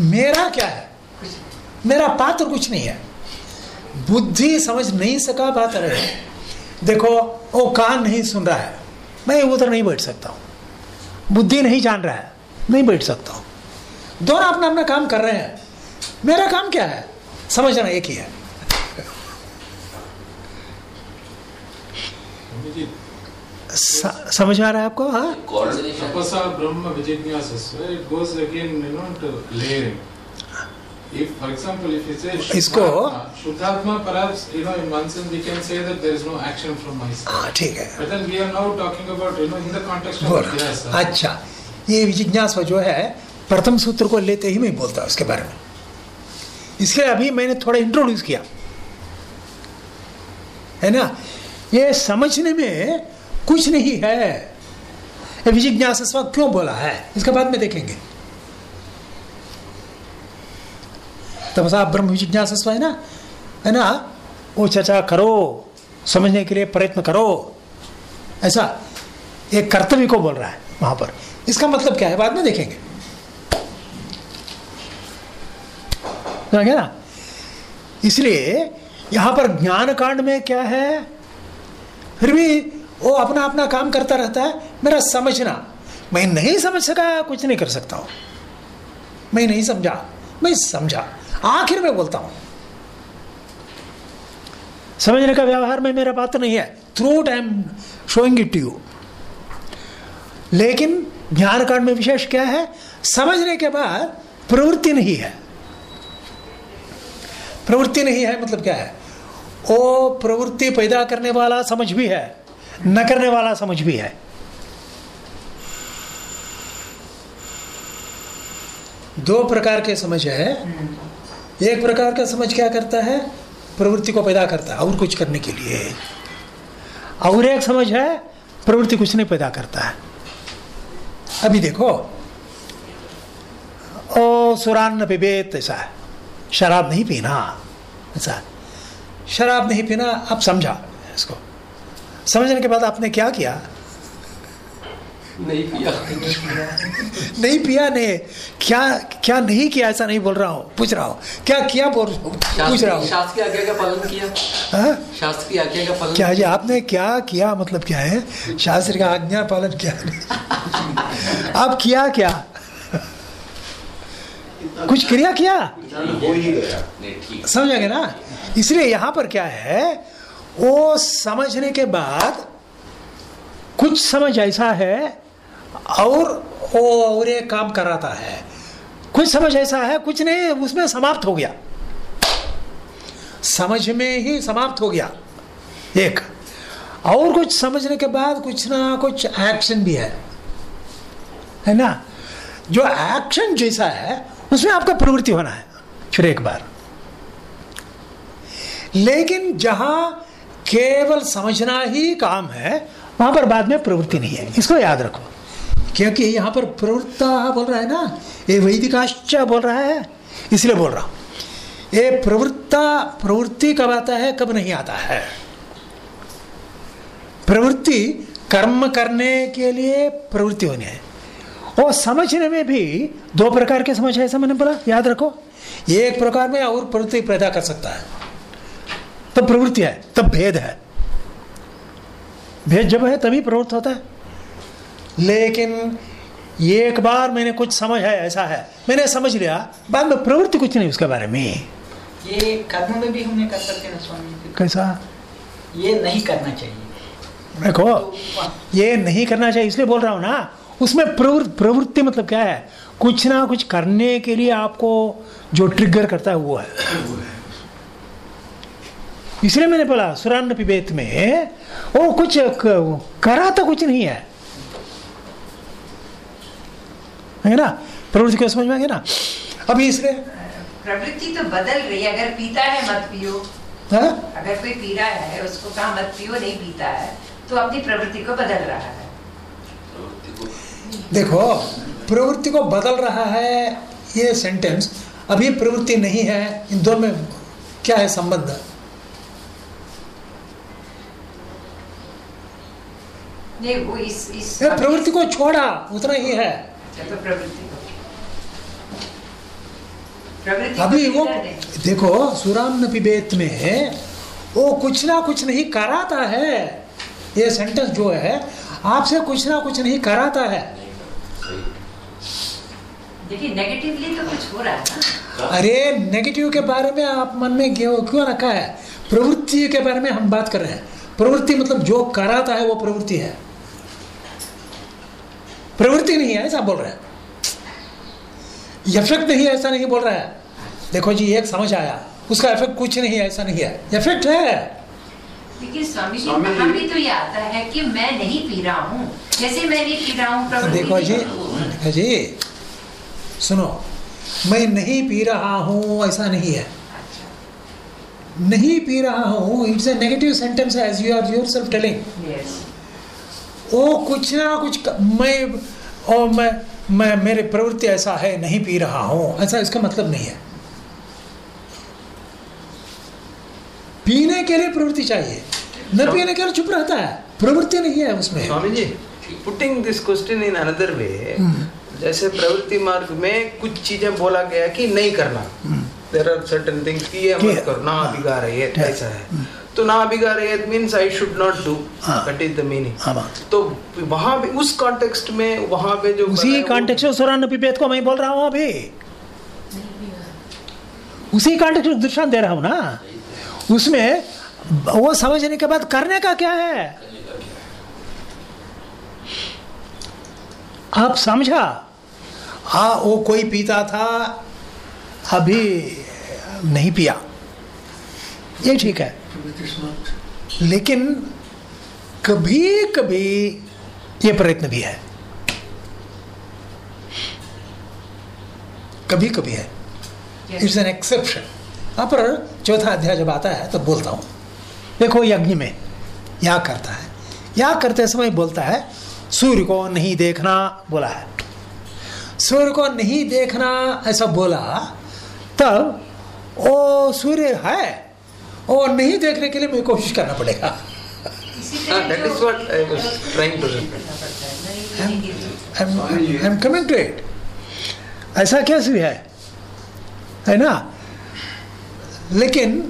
मेरा क्या है? मेरा पात्र कुछ नहीं है। बुद्धि समझ नहीं सका पात्र है देखो वो कान नहीं सुन रहा है। मैं उधर नहीं बैठ सकता हूँ। बुद्धि नहीं जान रहा है। नहीं बैठ सकता हूँ। दोनों अपना अपना काम कर रहे हैं। मेरा काम क्या है? समझना एक ही है। समझ आ रहा है आपको? हाँ? If, for example, if you say इसको- Shuddhatma, perhaps, you know, in one sense we can say that there is no action from my side. हाँ ठीक है But then we are now talking about, you know, in the context of Adhyasa. अच्छा ये जिज्ञासा जो है प्रथम सूत्र को लेते ही मैं बोलता उसके बारे में इसलिए अभी मैंने थोड़ा इंट्रोड्यूस किया है ना ये समझने में कुछ नहीं है ये क्यों बोला है इसके बाद में देखेंगे तपसा ब्रह्म विजिज्ञासस्व है ना है ना? वो चर्चा करो, समझने के लिए प्रयत्न करो। ऐसा एक कर्तव्य को बोल रहा है वहाँ पर। इसका मतलब क्या है? बाद में देखेंगे। ना? इसलिए यहाँ पर ज्ञान कांड में क्या है? फिर भी वो अपना अपना काम करता रहता है। मेरा समझना, मैं नहीं समझ सका, कुछ नहीं कर सकता हूँ। मैं नहीं समझा, मैं समझा। आखिर में बोलता हूँ। समझने का व्यवहार में मेरा बात नहीं है। Through I'm showing it you लेकिन ज्ञान कांड में विशेष क्या है? समझने के बाद प्रवृत्ति नहीं है। प्रवृत्ति नहीं है मतलब क्या है? ओ, प्रवृत्ति पैदा करने वाला समझ भी है, न करने वाला समझ भी है। दो प्रकार के समझ है। एक प्रकार का समझ क्या करता है? प्रवृत्ति को पैदा करता है, और कुछ करने के लिए। और एक समझ है, प्रवृत्ति कुछ नहीं पैदा करता है। अभी देखो। ओ सुरान पिबेत ऐसा शराब नहीं पीना। ऐसा शराब नहीं पीना, आप समझा इसको। समझने के बाद आपने क्या किया? नहीं पिया। नहीं पिया ने क्या क्या नहीं किया ऐसा नहीं बोल रहा हूँ। पूछ रहा हूँ। क्या किया बोल पूछ रहा हूँ। शास्त्र की आज्ञा का पालन किया। हाँ? शास्त्र की आज्ञा का पालन क्या जी आपने क्या किया? मतलब क्या है? शास्त्र का आज्ञा पालन किया। आप किया क्या? कुछ क्रिया किया? समझ गए ना? इसलिए यहाँ पर क्या है? वो समझने के बाद कुछ समझ ऐसा है और वो और एक काम कराता है। कुछ समझ ऐसा है, कुछ नहीं, उसमें समाप्त हो गया। समझ में ही समाप्त हो गया। एक, और कुछ समझने के बाद कुछ ना कुछ एक्शन भी है। है ना? जो एक्शन जैसा है, उसमें आपका प्रवृत्ति होना है, फिर एक बार। लेकिन जहाँ केवल समझना ही काम है, वहाँ पर बाद में प्रवृत्ति नहीं है। इसको याद रखो। क्योंकि यहाँ पर प्रवृत्ता बोल रहा है ना, ये वैदिकाश्च बोल रहा है, इसलिए बोल रहा हूँ। ये प्रवृत्ता, प्रवृत्ति कब आता है, कब नहीं आता है? प्रवृत्ति कर्म करने के लिए प्रवृत्ति होनी है। और समझने में भी दो प्रकार के समझ है, ऐसा मैंने बोला, याद रखो। एक प्रकार में और प्रवृत्ति पैदा कर सकता है। तब प्रवृत्ति है, तब भेद है। भेद जब है, तभी प्रवृत्त होता है। लेकिन एक बार मैंने कुछ समझ है ऐसा है। मैंने समझ लिया बाद में प्रवृत्ति कुछ नहीं उसके बारे में। ये कर्म में भी हमने कर सकते हैं स्वामी कैसा? ये नहीं करना चाहिए। देखो तो ये नहीं करना चाहिए इसलिए बोल रहा हूँ ना उसमें प्रवृत्ति प्रवृत्ति मतलब क्या है? कुछ ना कुछ करने के लिए आपको जो ट्रिगर करता है वो है। इसलिए मैंने बोला सुरान पिबेत में वो कुछ करा तो कुछ नहीं है। है ना? प्रवृत्ति को समझ में आ गया ना? अभी इसलिए प्रवृत्ति तो बदल रही है। अगर पीता है मत पियो। हाँ? अगर कोई पी रहा है उसको कहा मत पियो नहीं पीता है तो अपनी प्रवृत्ति को बदल रहा है। देखो प्रवृत्ति को बदल रहा है ये सेंटेंस अभी प्रवृत्ति नहीं है इन दोनों में क्या है संबंध? नहीं वो इस इस प्रवृत्ति को छोड़ा उतना ही है। अच्छा, तो प्रवृत्ति को। प्रवृत्ति अभी वो देखो सुराम न पिबेत में वो कुछ ना कुछ नहीं कराता है। ये सेंटेंस जो है आपसे कुछ ना कुछ नहीं कराता है। देखिए नेगेटिवली तो कुछ हो रहा है अरे नेगेटिव के बारे में आप मन में क्यों क्यों रखा है? प्रवृत्ति के बारे में हम बात कर रहे हैं। प्रवृत्ति मतलब जो कराता है वो प्रवृत्ति है। प्रवृत्ति नहीं है ऐसा बोल रहे हैं। इफ़ेक्ट नहीं है ऐसा नहीं बोल रहा है। देखो जी एक समझ आया। उसका इफ़ेक्ट कुछ नहीं है ऐसा नहीं है। इफ़ेक्ट है। लेकिन स्वामी जी वहाँ भी तो ये आता है कि मैं नहीं पी रहा हूँ। जैसे मैं नहीं पी रहा हूँ देखो जी तो- देखो जी सुनो मैं नहीं पी रहा हूँ ऐसा नहीं है। नहीं पी रहा हूँ it's a negative sentence as you are yourself telling. वो कुछ ना कुछ क- मैं और मैं मैं मेरे प्रवृत्ति ऐसा है नहीं पी रहा हूँ। ऐसा इसका मतलब नहीं है। पीने के लिए प्रवृत्ति चाहिए। न पीने के लिए चुप रहता है। प्रवृत्ति नहीं है उसमें। Swami ji putting this question in another way जैसे प्रवृत्ति मार्ग में कुछ चीज़ें बोला गया कि नहीं करना। देर आर सर्टन थिंग्स कि ये मत करो ना हाँ। है हाँ। ऐसा है। तो ना बिगाड़ है means I should not do हाँ। दैट इज़ द मीनिंग हाँ तो वहाँ पे उस कॉन्टेक्स्ट में वहाँ पे जो उसी कॉन्टेक्स्ट में सुरान पिपेत को मैं बोल रहा हूँ अभी। उसी कॉन्टेक्स्ट में दृष्टांत दे रहा हूँ ना। उसमें वो समझने के बाद करने का क्या है? आप समझा? हाँ वो कोई पीता था अभी नहीं पिया। ये ठीक है। लेकिन कभी कभी ये प्रयत्न भी है। कभी कभी है। इट्स एन एक्सेप्शन यहाँ पर चौथा अध्याय जब आता है तब बोलता हूँ। देखो यज्ञ में या करता है। या करते समय बोलता है सूर्य को नहीं देखना बोला है। सूर्य को नहीं देखना ऐसा बोला तब ओ सूर्य है। और नहीं देखने के लिए मुझे कोशिश करना पड़ेगा। हाँ, कमिंग टू इट ऐसा कैसे है है ना? लेकिन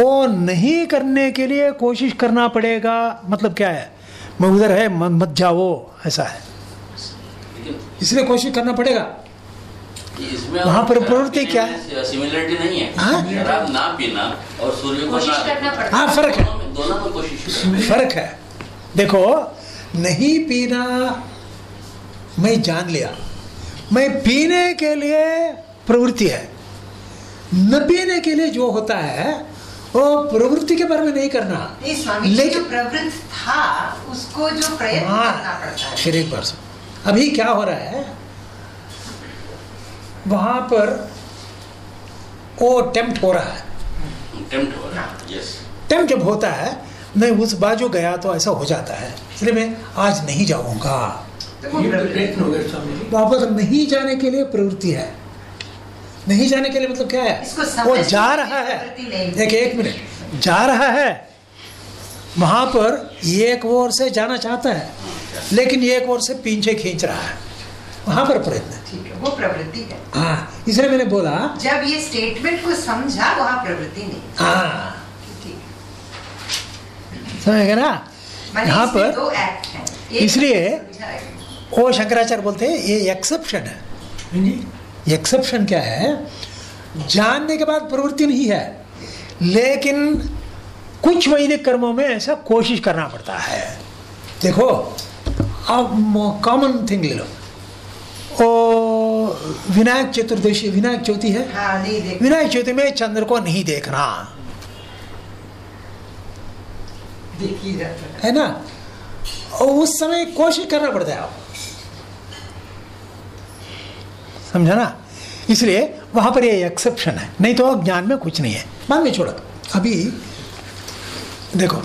वो नहीं करने के लिए कोशिश करना पड़ेगा मतलब क्या है? मैं उधर है मत जाओ ऐसा है। इसलिए कोशिश करना पड़ेगा। वहाँ पर प्रवृत्ति क्या है? सिमिलरिटी नहीं है। हाँ? शराब ना पीना और सूर्य को कोशिश ना करना पड़ता हाँ। फ़र्क है। दोनों में कोशिश फ़र्क है। देखो नहीं पीना मैं जान लिया। मैं पीने के लिए प्रवृत्ति है। न पीने के लिए जो होता है वो प्रवृत्ति के बारे में नहीं करना। नहीं लेकिन प्रवृत्त था उसको जो प्रयत्न हाँ। करना पड़ता है। फिर एक बार अभी क्या हो रहा है? वहाँ पर वो टेम्प्ट हो रहा है। टेम्प्ट हो रहा है यस टेम्प्ट जब होता है मैं उस बाजू गया तो ऐसा हो जाता है। इसलिए मैं आज नहीं जाऊँगा। तो वापस नहीं जाने के लिए प्रवृत्ति है। नहीं जाने के लिए मतलब क्या है? वो जा रहा है। प्रवृत्ति एक एक मिनट। जा रहा है। वहाँ पर एक ओर से जाना चाहता है लेकिन एक ओर से पीछे खींच रहा है। वहाँ पर प्रयत्न। है ठीक है वो प्रवृत्ति है। हाँ इसलिए मैंने बोला। जब ये स्टेटमेंट को समझा वहाँ प्रवृत्ति नहीं। हाँ। ठीक समझ ना? यहाँ पर दो एक्ट हैं। एक इसलिए वो शंकराचार्य बोलते हैं ये एक्सेप्शन है। हाँ एक्सेप्शन क्या है? जानने के बाद प्रवृत्ति नहीं है लेकिन कुछ वैदिक कर्मों में ऐसा कोशिश करना पड़ता है। देखो अब कॉमन थिंग ले लो। ओ विनायक चतुर्दशी विनायक चौथी है? हाँ विनायक चौथी में चंद्र को नहीं देखना। है। है ना? और उस समय कोशिश करना पड़ता है। समझा ना? इसलिए वहाँ पर ये एक्सेप्शन है। नहीं तो ज्ञान में कुछ नहीं है। बाद में छोड़ो। अभी देखो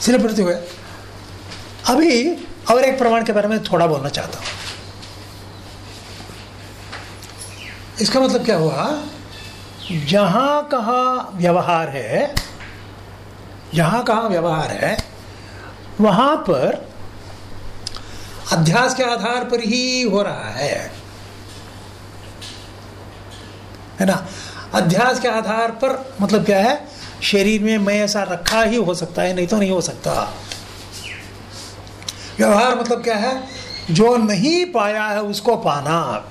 सिर्फ़ प्रति हुए। अभी और एक प्रमाण के बारे में थोड़ा बोलना चाहता हूँ। इसका मतलब क्या हुआ? जहाँ कहा व्यवहार है, जहाँ कहा व्यवहार है, वहाँ पर अध्यास के आधार पर ही हो रहा है। है ना? अध्यास के आधार पर मतलब क्या है? शरीर में मैं ऐसा रखा ही हो सकता है, नहीं तो नहीं हो सकता। व्यवहार मतलब क्या है? जो नहीं पाया है, उसको पाना।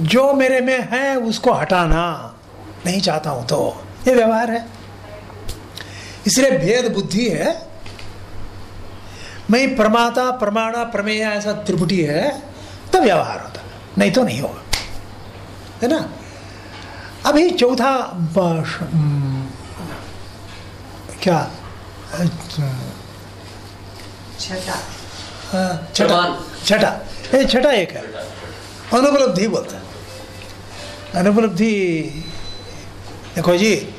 जो मेरे में है उसको हटाना नहीं चाहता हूँ तो। ये व्यवहार है। इसलिए भेद बुद्धि है। मैं प्रमाता प्रमाणा प्रमेय ऐसा त्रिपुटी है तो व्यवहार होता नहीं तो नहीं होगा। है ना? अभी चौथा हम्म, क्या? छठा। छठा। प्रमाण। छठा। ये छठा एक है। अनुपलब्धि बोलते हैं। अनुपलब्धि। देखो जी,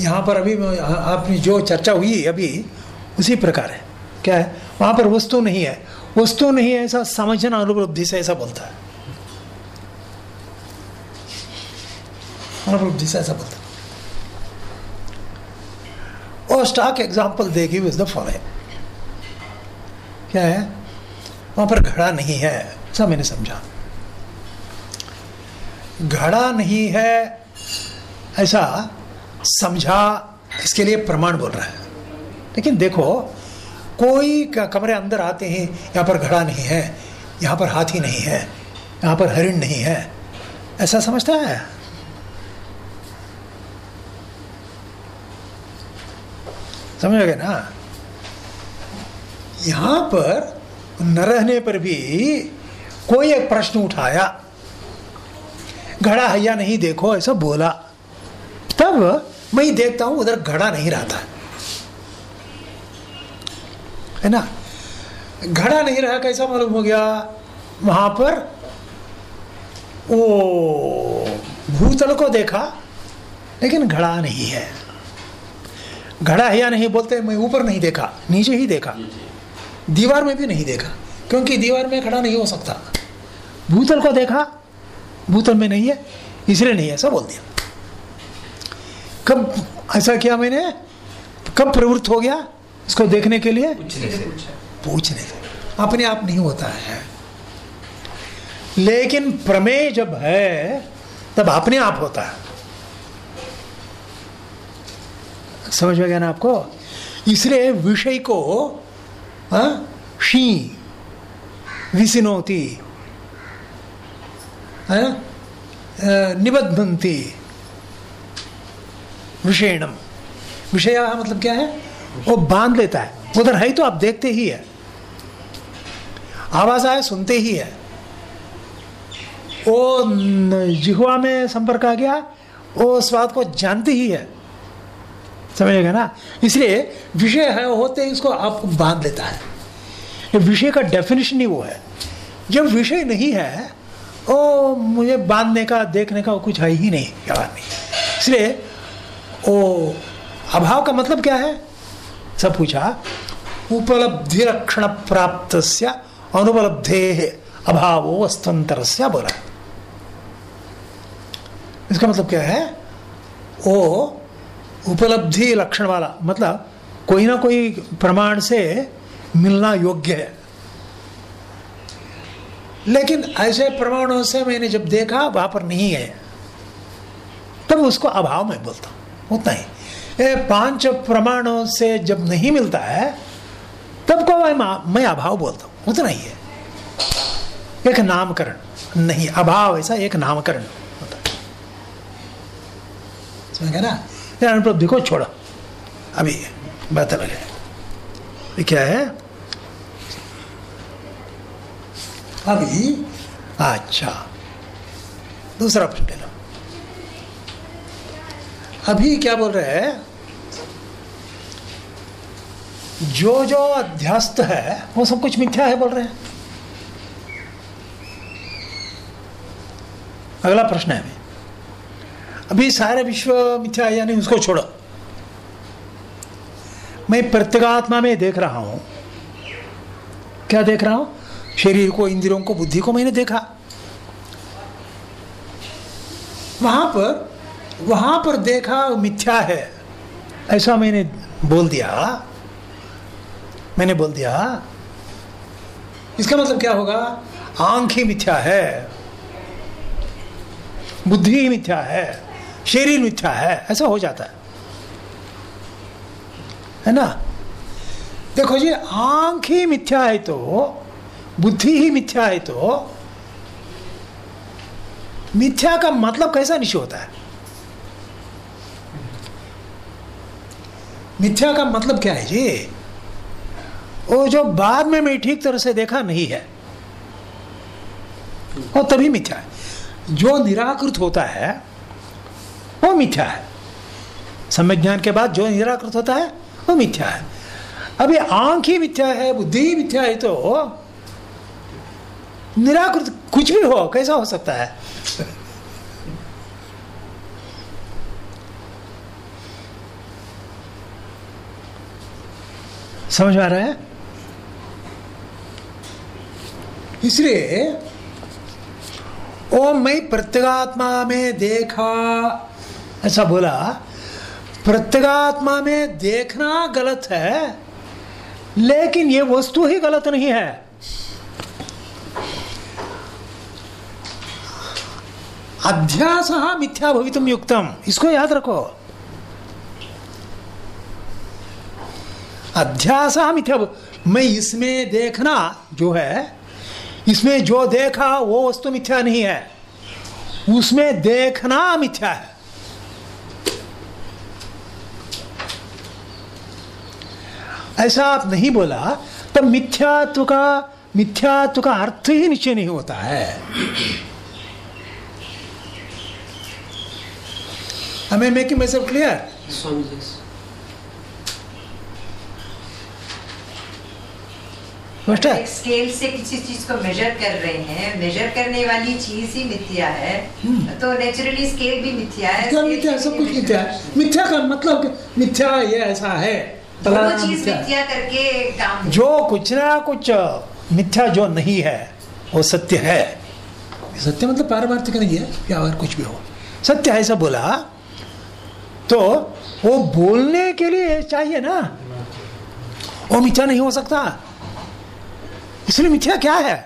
यहाँ पर अभी मैं- आ- आपने जो चर्चा हुई अभी, उसी प्रकार है। क्या है? वहाँ पर वस्तु नहीं है। वस्तु नहीं है, ऐसा समझना अनुपलब्धि से ऐसा बोलता है। अनुपलब्धि से ऐसा बोलता है। और स्टॉक एग्ज़ाम्पल देगी विज द फॉलोइंग क्या है? वहाँ पर घड़ा नहीं है ऐसा मैंने समझा। घड़ा नहीं है, ऐसा समझा, इसके लिए प्रमाण बोल रहा है। लेकिन देखो, कोई कमरे अंदर आते हैं, यहाँ पर घड़ा नहीं है, यहाँ पर हाथी नहीं है, यहाँ पर हरिण नहीं है, ऐसा समझता है? समझ गए ना? यहाँ पर न रहने पर भी कोई एक प्रश्न उठाया। घड़ा है या नहीं देखो ऐसा बोला। तब मैं देखता हूँ उधर घड़ा नहीं रहता। है ना? घड़ा नहीं रहा कैसा मालूम हो गया? वहाँ पर वो भूतल को देखा लेकिन घड़ा नहीं है। घड़ा है या नहीं बोलते मैं ऊपर नहीं देखा नीचे ही देखा। दीवार में भी नहीं देखा क्योंकि दीवार में खड़ा नहीं हो सकता। भूतल को देखा भूतल में नहीं है इसलिए नहीं ऐसा बोल दिया। कब ऐसा किया मैंने? कब प्रवृत्त हो गया इसको देखने के लिए? पूछने से। अपने आप नहीं होता है। लेकिन प्रमेय जब है तब अपने आप होता है। समझ में गया ना आपको? इसलिए विषय को हाँ, शी विसिनोति है ना? निबद्धन्ति विषयणम विषय मतलब क्या है? वो बाँध लेता है। उधर है तो आप देखते ही है। आवाज़ आए, सुनते ही है। वो जिह्वा में संपर्क आ गया वो स्वाद को जानते ही है। समझेगा ना? इसलिए विषय है, होते ही इसको आपको बाँध लेता है। विषय का डेफिनेशन ही वो है। जब विषय नहीं है ओ, मुझे बांधने का, देखने का कुछ है ही नहीं व्यवहार नहीं। इसलिए, ओ, अभाव का मतलब क्या है? सब पूछा, उपलब्धि लक्षण प्राप्त अनुपलब्धे अभाव अस्तंतर बोला। इसका मतलब क्या है? वो उपलब्धि लक्षण वाला मतलब कोई ना कोई प्रमाण से मिलना योग्य है। लेकिन ऐसे प्रमाणों से मैंने जब देखा, वहाँ पर नहीं है। तब उसको अभाव में बोलता हूँ, उतना ही। पाँच प्रमाणों से जब नहीं मिलता है, तब को मैं अभाव बोलता हूँ, उतना ही है। एक नामकरण, नहीं, अभाव ऐसा एक नामकरण होता है। ना? को छोड़ो। अभी, बात क्या है? क्या है अच्छा। दूसरा प्रश्न अभी क्या बोल रहे हैं? जो जो अध्यास्त है, वो सब कुछ मिथ्या है बोल रहे हैं। अगला प्रश्न है अभी। अभी सारे विश्व मिथ्या है या नहीं उसको छोड़ो। मैं प्रत्येगात्मा में देख रहा हूँ। क्या देख रहा हूँ? शरीर को, इंद्रियों को, बुद्धि को मैंने देखा। वहाँ पर वहाँ पर देखा मिथ्या है। ऐसा मैंने बोल दिया। मैंने बोल दिया। इसका मतलब क्या होगा? आँख ही मिथ्या है। बुद्धि ही मिथ्या है। शरीर मिथ्या है। ऐसा हो जाता है। है ना? देखो जी, आँख ही मिथ्या है तो बुद्धि ही मिथ्या है तो मिथ्या का मतलब कैसा निश्चय होता है? मिथ्या का मतलब क्या है जी? वो जो बाद में मैं ठीक तरह से देखा नहीं है, वो तभी मिथ्या है। जो निराकृत होता है, वो मिथ्या है। सम्यक ज्ञान के बाद जो निराकृत होता है, वो मिथ्या है। अभी आँख ही मिथ्या है, बुद्धि ही मिथ्या है तो निराकृत कुछ भी हो, कैसा हो सकता है? समझ आ रहा है? इसलिए ओ मैं प्रत्यगात्मा में देखा, ऐसा बोला, प्रत्यगात्मा में देखना गलत है, लेकिन ये वस्तु ही गलत नहीं है। अध्यास मिथ्या भवितुम युक्तम। इसको याद रखो। अध्यास मिथ्या मैं इसमें देखना जो है इसमें जो देखा वो वस्तु मिथ्या नहीं है। उसमें देखना मिथ्या है। ऐसा आप नहीं बोला तब मिथ्यात्व का मिथ्यात्व का अर्थ ही निश्चय नहीं होता है। My self clear Swami ji स्पष्ट है स्केल से किसी चीज़ को मेजर कर रहे हैं मेजर करने वाली चीज़ ही मिथ्या है। तो नेचुरली स्केल भी मिथ्या है क्या मिथ्या है? सब कुछ मिथ्या। है मिथ्या का मतलब मिथ्या ये ऐसा है मिथ्या। करके काम जो कुछ ना कुछ मिथ्या जो नहीं है वो सत्य है। सत्य मतलब पारमार्थिक नहीं है व्यवहार कुछ भी हो। सत्य है ऐसा बोला। तो वो बोलने के लिए चाहिए ना। वो मिथ्या नहीं हो सकता। इसलिए मिथ्या क्या है?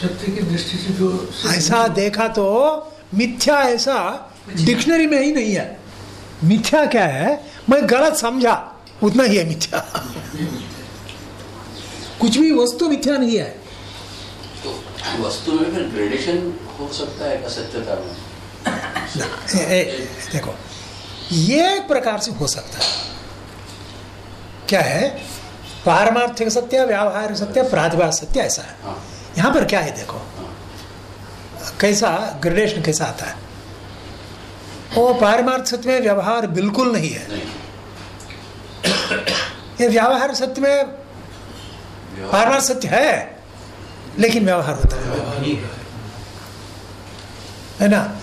सत्य की दृष्टि से जो ऐसा देखा तो मिथ्या ऐसा डिक्शनरी में ही नहीं है। मिथ्या क्या है? मैं गलत समझा। उतना ही है मिथ्या। कुछ भी वस्तु मिथ्या नहीं है। तो वस्तु में फिर ग्रेडेशन हो सकता है क्या सत्यता में? ना, ए, ए, देखो ये एक प्रकार से हो सकता है। क्या है? पारमार्थिक सत्य व्यावहारिक सत्य प्रातिभाष सत्य ऐसा है। हाँ। यहाँ पर क्या है देखो? कैसा ग्रेडेशन कैसा आता है? वो पारमार्थिक सत्य में व्यवहार बिल्कुल नहीं है। ये व्यवहार सत्य में पारमार्थिक सत्य है लेकिन व्यवहार होता है। है ना?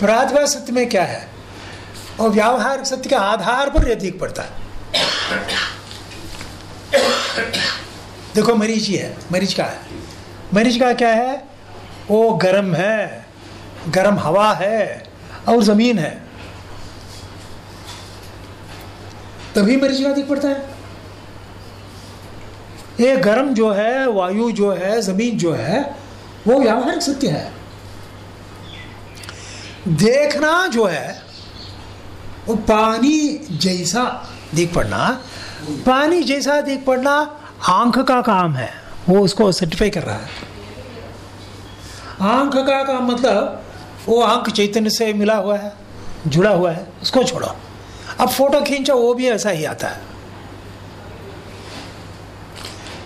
प्रातिभा सत्य में क्या है? और व्यावहारिक सत्य के आधार पर दिख पड़ता है। देखो मरीज़ ही। है मरीज़ का है। मरीज़ का क्या है? वो गर्म है। गर्म हवा है और ज़मीन है। तभी मरीज़ का अधिक पड़ता है। ये गर्म जो है, वायु जो है, ज़मीन जो है, वो व्यावहारिक सत्य है। देखना जो है, वो पानी जैसा दिख पड़ना। पानी जैसा दिख पड़ना आँख का काम है, वो उसको सर्टिफाई कर रहा है। आँख का काम मतलब वो आँख चैतन्य से मिला हुआ है, जुड़ा हुआ है, उसको छोड़ो। अब फ़ोटो खींचो, वो भी ऐसा ही आता है।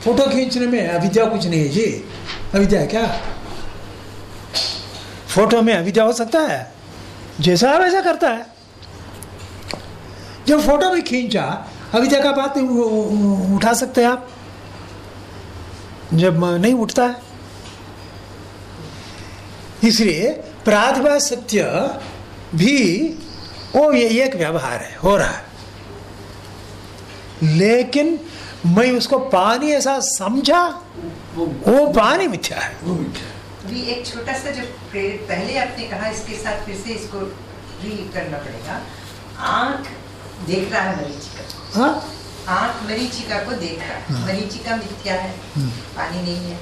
फ़ोटो खींचने में अविद्या कुछ नहीं है जी। अविद्या क्या? फ़ोटो में अविद्या हो सकता है? जैसा वैसा करता है। जब फ़ोटो में खींचा अविद्या का बात उठा सकते हैं आप। जब नहीं उठता है। इसलिए प्रातिभा सत्य भी वो ये एक व्यवहार है, हो रहा है। लेकिन मैं उसको पानी ऐसा समझा, वो पानी मिथ्या है। भी एक छोटा सा जो प्रेरित पहले आपने कहा इसके साथ फिर से इसको री करना पड़ेगा। आँख देख रहा है मरीचिका हाँ? आँख मरीचिका को देख रहा है। मरीचिका मिथ्या है पानी नहीं है।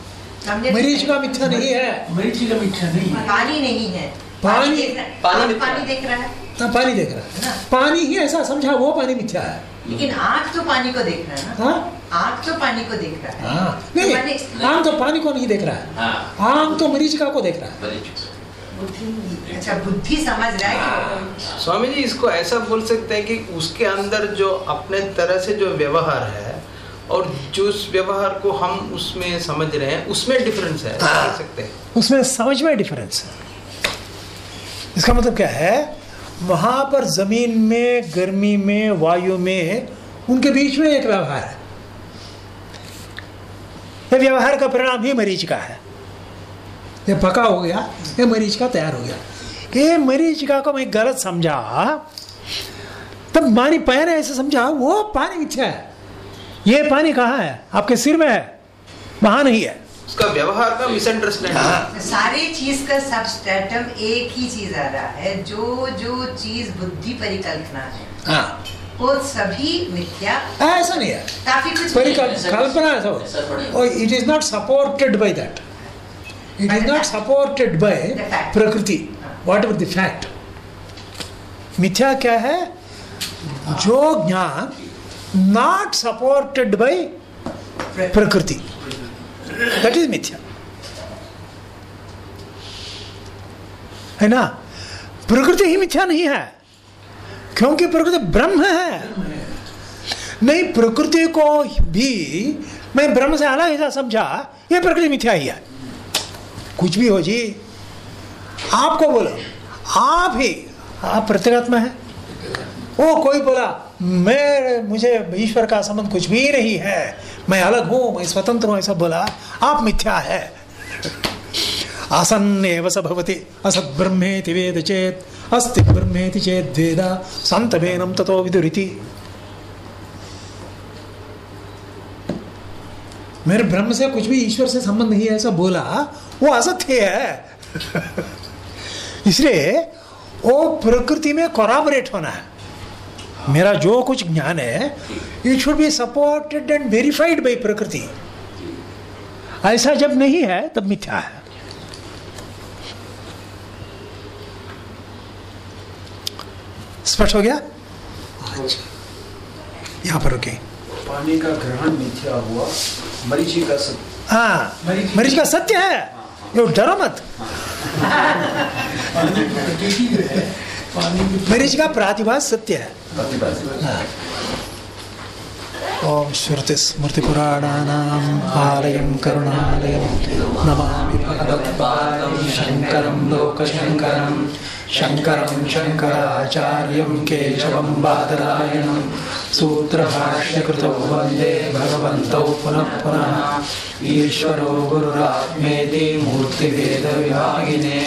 हमने मरीज़ का मिथ्या नहीं है। मरीचि का मिथ्या नहीं है। पानी नहीं है। पानी- है। पानी पानी देख रहा है। हाँ, पानी देख रहा है। ना? है पानी ही ऐसा समझा वो पानी मिथ्या है। लेकिन आँख तो पानी को देख रहा है ना। हाँ? आँख तो पानी को देख रहा है। हाँ। तो नहीं आँख तो पानी को नहीं देख रहा है। हाँ। तो मरीचिका को देख रहा है। बुद्धि अच्छा बुद्धि समझ रहा है स्वामी जी इसको ऐसा बोल सकते हैं कि उसके अंदर जो अपने तरह से जो व्यवहार है और जिस व्यवहार को हम उसमें समझ रहे हैं उसमें डिफरेंस है। सकते हैं। उसमें समझ में डिफरेंस है। इसका मतलब क्या है? वहाँ पर ज़मीन में, गर्मी में, वायु में उनके बीच में एक व्यवहार है। ये व्यवहार का परिणाम ही मरीज़ का है। ये पका हो गया, ये मरीज़ का तैयार हो गया। ये मरीज़ का को मैं गलत समझा। तब पानी पैर ऐसे समझा, वो पानी मिथ्या है। ये पानी कहाँ है? आपके सिर में है, वहाँ नहीं है। उसका व्यवहार का मिसअंडरस्टैंडिंग तो सारे चीज़ का सबस्ट्रेटम एक ही चीज़ आ रहा है जो जो चीज़ बुद्धि परिकल्पना है। हाँ। वो सभी मिथ्या। ऐसा नहीं है। काफ़ी कुछ है। और it is not supported by that it is not supported by प्रकृति एवर द फैक्ट मिथ्या क्या है? जो ज्ञान नॉट सपोर्टेड बाय प्रकृति। दैट इज़ मिथ्या है ना? प्रकृति ही मिथ्या नहीं है। क्योंकि प्रकृति ब्रह्म है। नहीं, प्रकृति को भी मैं ब्रह्म से अलग ऐसा समझा? ये प्रकृति मिथ्या ही है। कुछ भी हो जी, आपको बोलो। आप ही, आप प्रत्येगात्मा है। ओ, कोई बोला मैं, मुझे ईश्वर का संबंध कुछ भी नहीं है। मैं अलग हूँ, मैं स्वतंत्र हूँ, ऐसा बोला। आप मिथ्या है। आसन्नेव स भवति ब्रह्मेति वेद चेत, अस्ति ब्रह्मेति चेत वेद संतवेनम ततो विदुरिति। मेरे ब्रह्म से कुछ भी ईश्वर से संबंध नहीं है, ऐसा बोला, वो असत्य है। इसलिए, वो प्रकृति में कोराबरेट होना है। मेरा जो कुछ ज्ञान है it should be supported and verified by प्रकृति ऐसा जब नहीं है तब मिथ्या है। स्पष्ट हो गया? यहाँ पर रुके पानी का ग्रहण मिथ्या हुआ मरीची का सत्य। हाँ मरीज़ का सत्य है। यो डरो मत। पानी की है प्रातिभास सत्य है। हाँ। ओम श्रुति स्मृति पुराणानाम आलयम करुणालयम नमामि भगवत्पादं शङ्करं लोकशङ्करं शङ्करं शङ्कराचार्यं केशवं बादरायणं सूत्रभाष्यकृतौ वंदे भगवन्तौ पुनः पुनः। ईश्वरो गुरुरात्मेति मूर्तिभेदविभागिने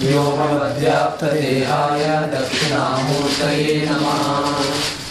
व्योमवद्व्याप्तदेहाय दक्षिणामूर्तये नमः।